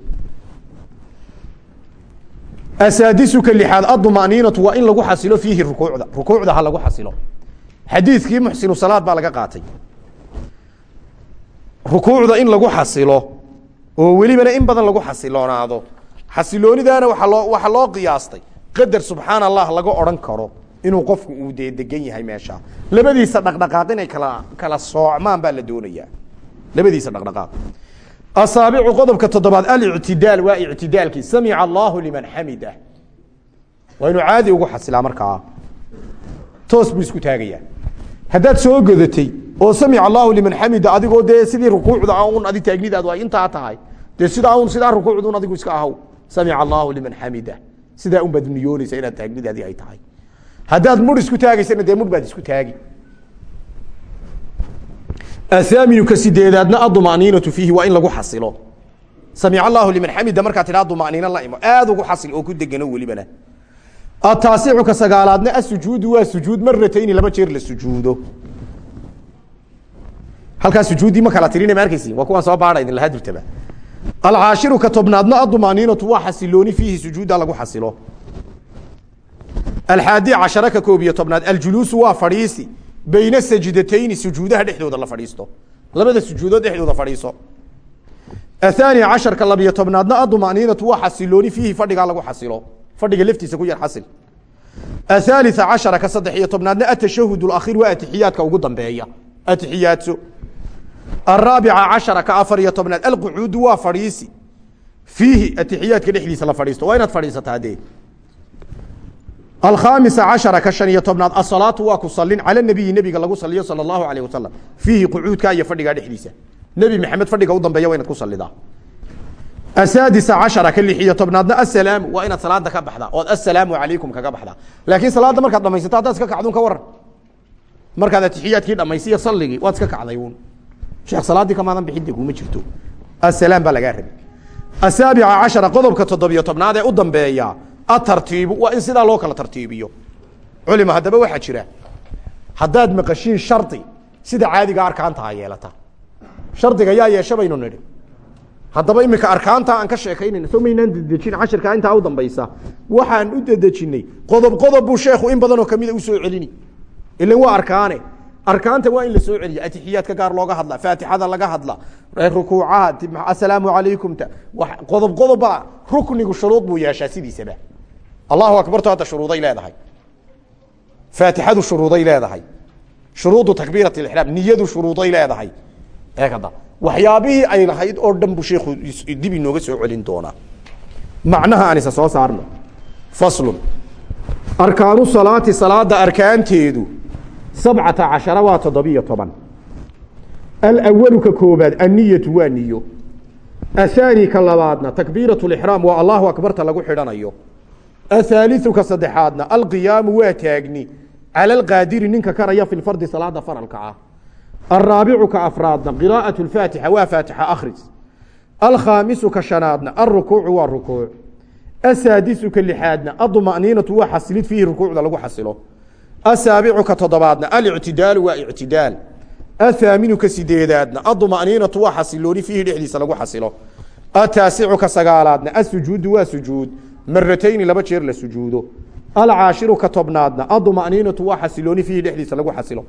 asaadisuka lixaad adumaniinatu waa in lagu xasilo fiihi rukuucda rukuucda ha lagu xasilo xadiidkii muxsinu salaad baa laga qaatay rukuucda in lagu xasilo oo welibana in badan lagu xasiloonaado xasiloonidaana waa loo waxaa loo qiyaastay qadar subxaan allah laga odhan karo inuu qofku uu dee degan yahay meesha labadiisa dhaqdhaqaaq inay kala kala soocmaan baa la doonayaa labadiisa dhaqdhaqaaq asaabicu qodobka toddobaad alictidaal waa ictidaalkii samica allaahu liman xamida waa caadi ugu xasilaa markaa toos buu isku taagayaa haddaad soo godatay oo samica allaahu liman xamida adigoo dee sidii rukuucda un adi taagnidaadu ay intaa tahay dee sidaa un sidaa rukuucdun adigu iska ahaw samica allaahu liman xamida sidaa un baad niyoonaysa inaad taagnidaadii ay tahay haddaad mur isku taagaysana dee mur baad isku taagi ahaaminu ka sideedaadna adumaniinatu fiihi waa in lagu xasilo. Samic allahu liman xamida markaa tidhaa dumaniina la imo. Aad ugu xasil oo ku degano welibana. Ataasicu ka sagaalaadna asujuudu waa sujuud maratayni laba jeer la sujuudo. Halkaa sujuuddii ma kala tirina ma arkaysi waa kuwaan soo baadha idin lahaa durtaba. Alcaashiru ka tobnaadna adumaniinatu waa xasilooni fiihi sujuudda lagu xasilo. Alxaadi cashara ka koob iyo tobnaad. Aljuluusu waa fadhiisi bayna sajdatayni sujuudaha dhexdooda la fadhiisto labada sujuudood dhexdooda fadhiiso ahaani casharka labiyo tobnaadna adumaniinatu waa xasilooni fiihi fadhigaa lagu xasilo fadhiga laftiisa ku yar xasil athaalia cashara ka saddex iyo tobnaadna atashahud اakhir waa atixiyaadka ugu dambeeya atixiyaadso araabica cashara ka afar iyo tobnaad alqucuudu waa fadhiisi fiihi atixiyaadka dhexdiisa la fadhiisto waa inaad fadhiisataa dee alkhaamisa cashara ka shan iyo tobnaad asalaatu waa ku salin cala nabiyi nebiga lagu saliyo sala allahu alayh wasalam fiihi qucuudka iyo fadhigaa dhexdiisa nebi maxamed fadhiga u dambeeya waa inaad ku salidaa asaadisa cashara ka lix iyo tobnaadna asalaamu waa inaad salaada ka baxdaa ood assalaamu calaykum kaga baxdaa laakiin salaadda markaad dhamaysato haddaad iska kacdun ka waran markaad atixiyaadkii dhamaysiiyo salligii waad iska kacday uun sheekh salaaddii kamaadan bixin kuma jirto asalaam baa lagaa rabay asaabica cashara qodobka toddobiyo tobnaad ee u dambeeya atartiibu waa in sidaa loo kala tartiibiyo. Culima haddaba waxaa jira. Haddaad maqashiin shardi sida caadiga arkaantaha yeelata. Shardiga yaa yeesha baynu nidhi. Haddaba imika arkaanta aan ka sheekaynayna soo maynaan dedejin cashirkaa intaa u dambaysa. Waxaan u dedejinay qodob qodob buu sheekhu in badanoo kamida u soo celini. Ilan waa arkaane. Arkaanta waa in la celiya. Atixiyaadka gaar looga hadla faatixada laga hadla rukuucaha assalaamu calaykumta qodob qodoba ruknigu shuruud buu yeeshaa sidiisaba allahu akbarto hadda shuruuday leedahay. Faatixadu shuruuday leedahay. Shuruudu takbiirat ixraam niyadu shuruuday leedahay. Eegada waxyaabihii ay lahayd oo dhan buu sheekhu dib inooga soo celin doonaa. Macnaha aan isa soo saarno. Faslun. Arkaanu salaati salaada arkaanteedu sabcata cashara waa toddobiyo toban. Alawalu ka koobaad anniyatu waa niyo. Athaani ka labaadna takbiirat lixraam waa allahu akbarta lagu xidhanayo athaaliu ka saddexaadna alqiyaamu waa taagni cala alqaadiri ninka karaya fi lfardi salaada faralka ah الرaaبع ka أفراadna قراءة الفاaتiحة waa فاaتiحة أkris الkhاamiس ka شhaنaadna الركوuع waa ركوuع الساadiس ka لحaadna الضمأنينaةu waa xasilid فيhi ركوuعda lagu xasilo السaaبع ka تoddobaadna الاعتidaaل waa اعتidaaل الثاamiن ka sideedaadna الضمأنينaةu waa xasilooni فيhi dhexdiisa lagu xasilo التaaسiع ka sagaalaadna السuجuuد waa sujuud maratayni laba jeer la sujuudo alcaashiru ka tobnaadna admaniinatu waa xasilooni fiihi dhexdiisa lagu xasilo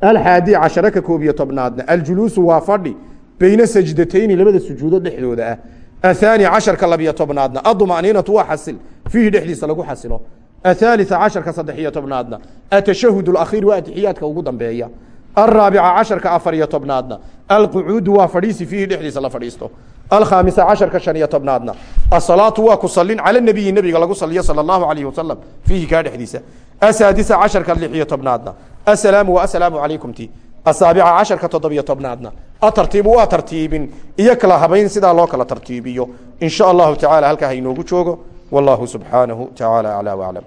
alxaadi cashare ka koob iyo tobnaadna aljuluusu waa fadhi beyne sajdatayni labada sujuudood dhexdooda ah ahaani casharka labiyo tobnaadna admaniinatu waa xasil fiihi dhexdiisa lagu xasilo ahaaliثa casharka saddex iyo tobnaadna atashahud اlakhiir waa atixiyaadka ugu dambeeya alraabica casharka afar iyo tobnaadna alqucuudu waa fadhiisi fiihi dhexdiisa la fadhiisto alkhaamisa casharka shan iyo tobnaadna asalaatu waa ku salin cala nabiyi nebiga lagu saliyo sala allahu alayh wasalam fiihi kaa dhexdiisa asaadisa casharka lix iyo tobnaadna asalaamu wa asalaamu calaykum ti asaabica casharka toddobiyo tobnaadna atartiibu waa tartiibin iyo kala habayn sidaa loo kala tartiibiyo in allahu tacala halkaa ha inoogu joogo wallahu subxaanahu tacaala aclaa waclam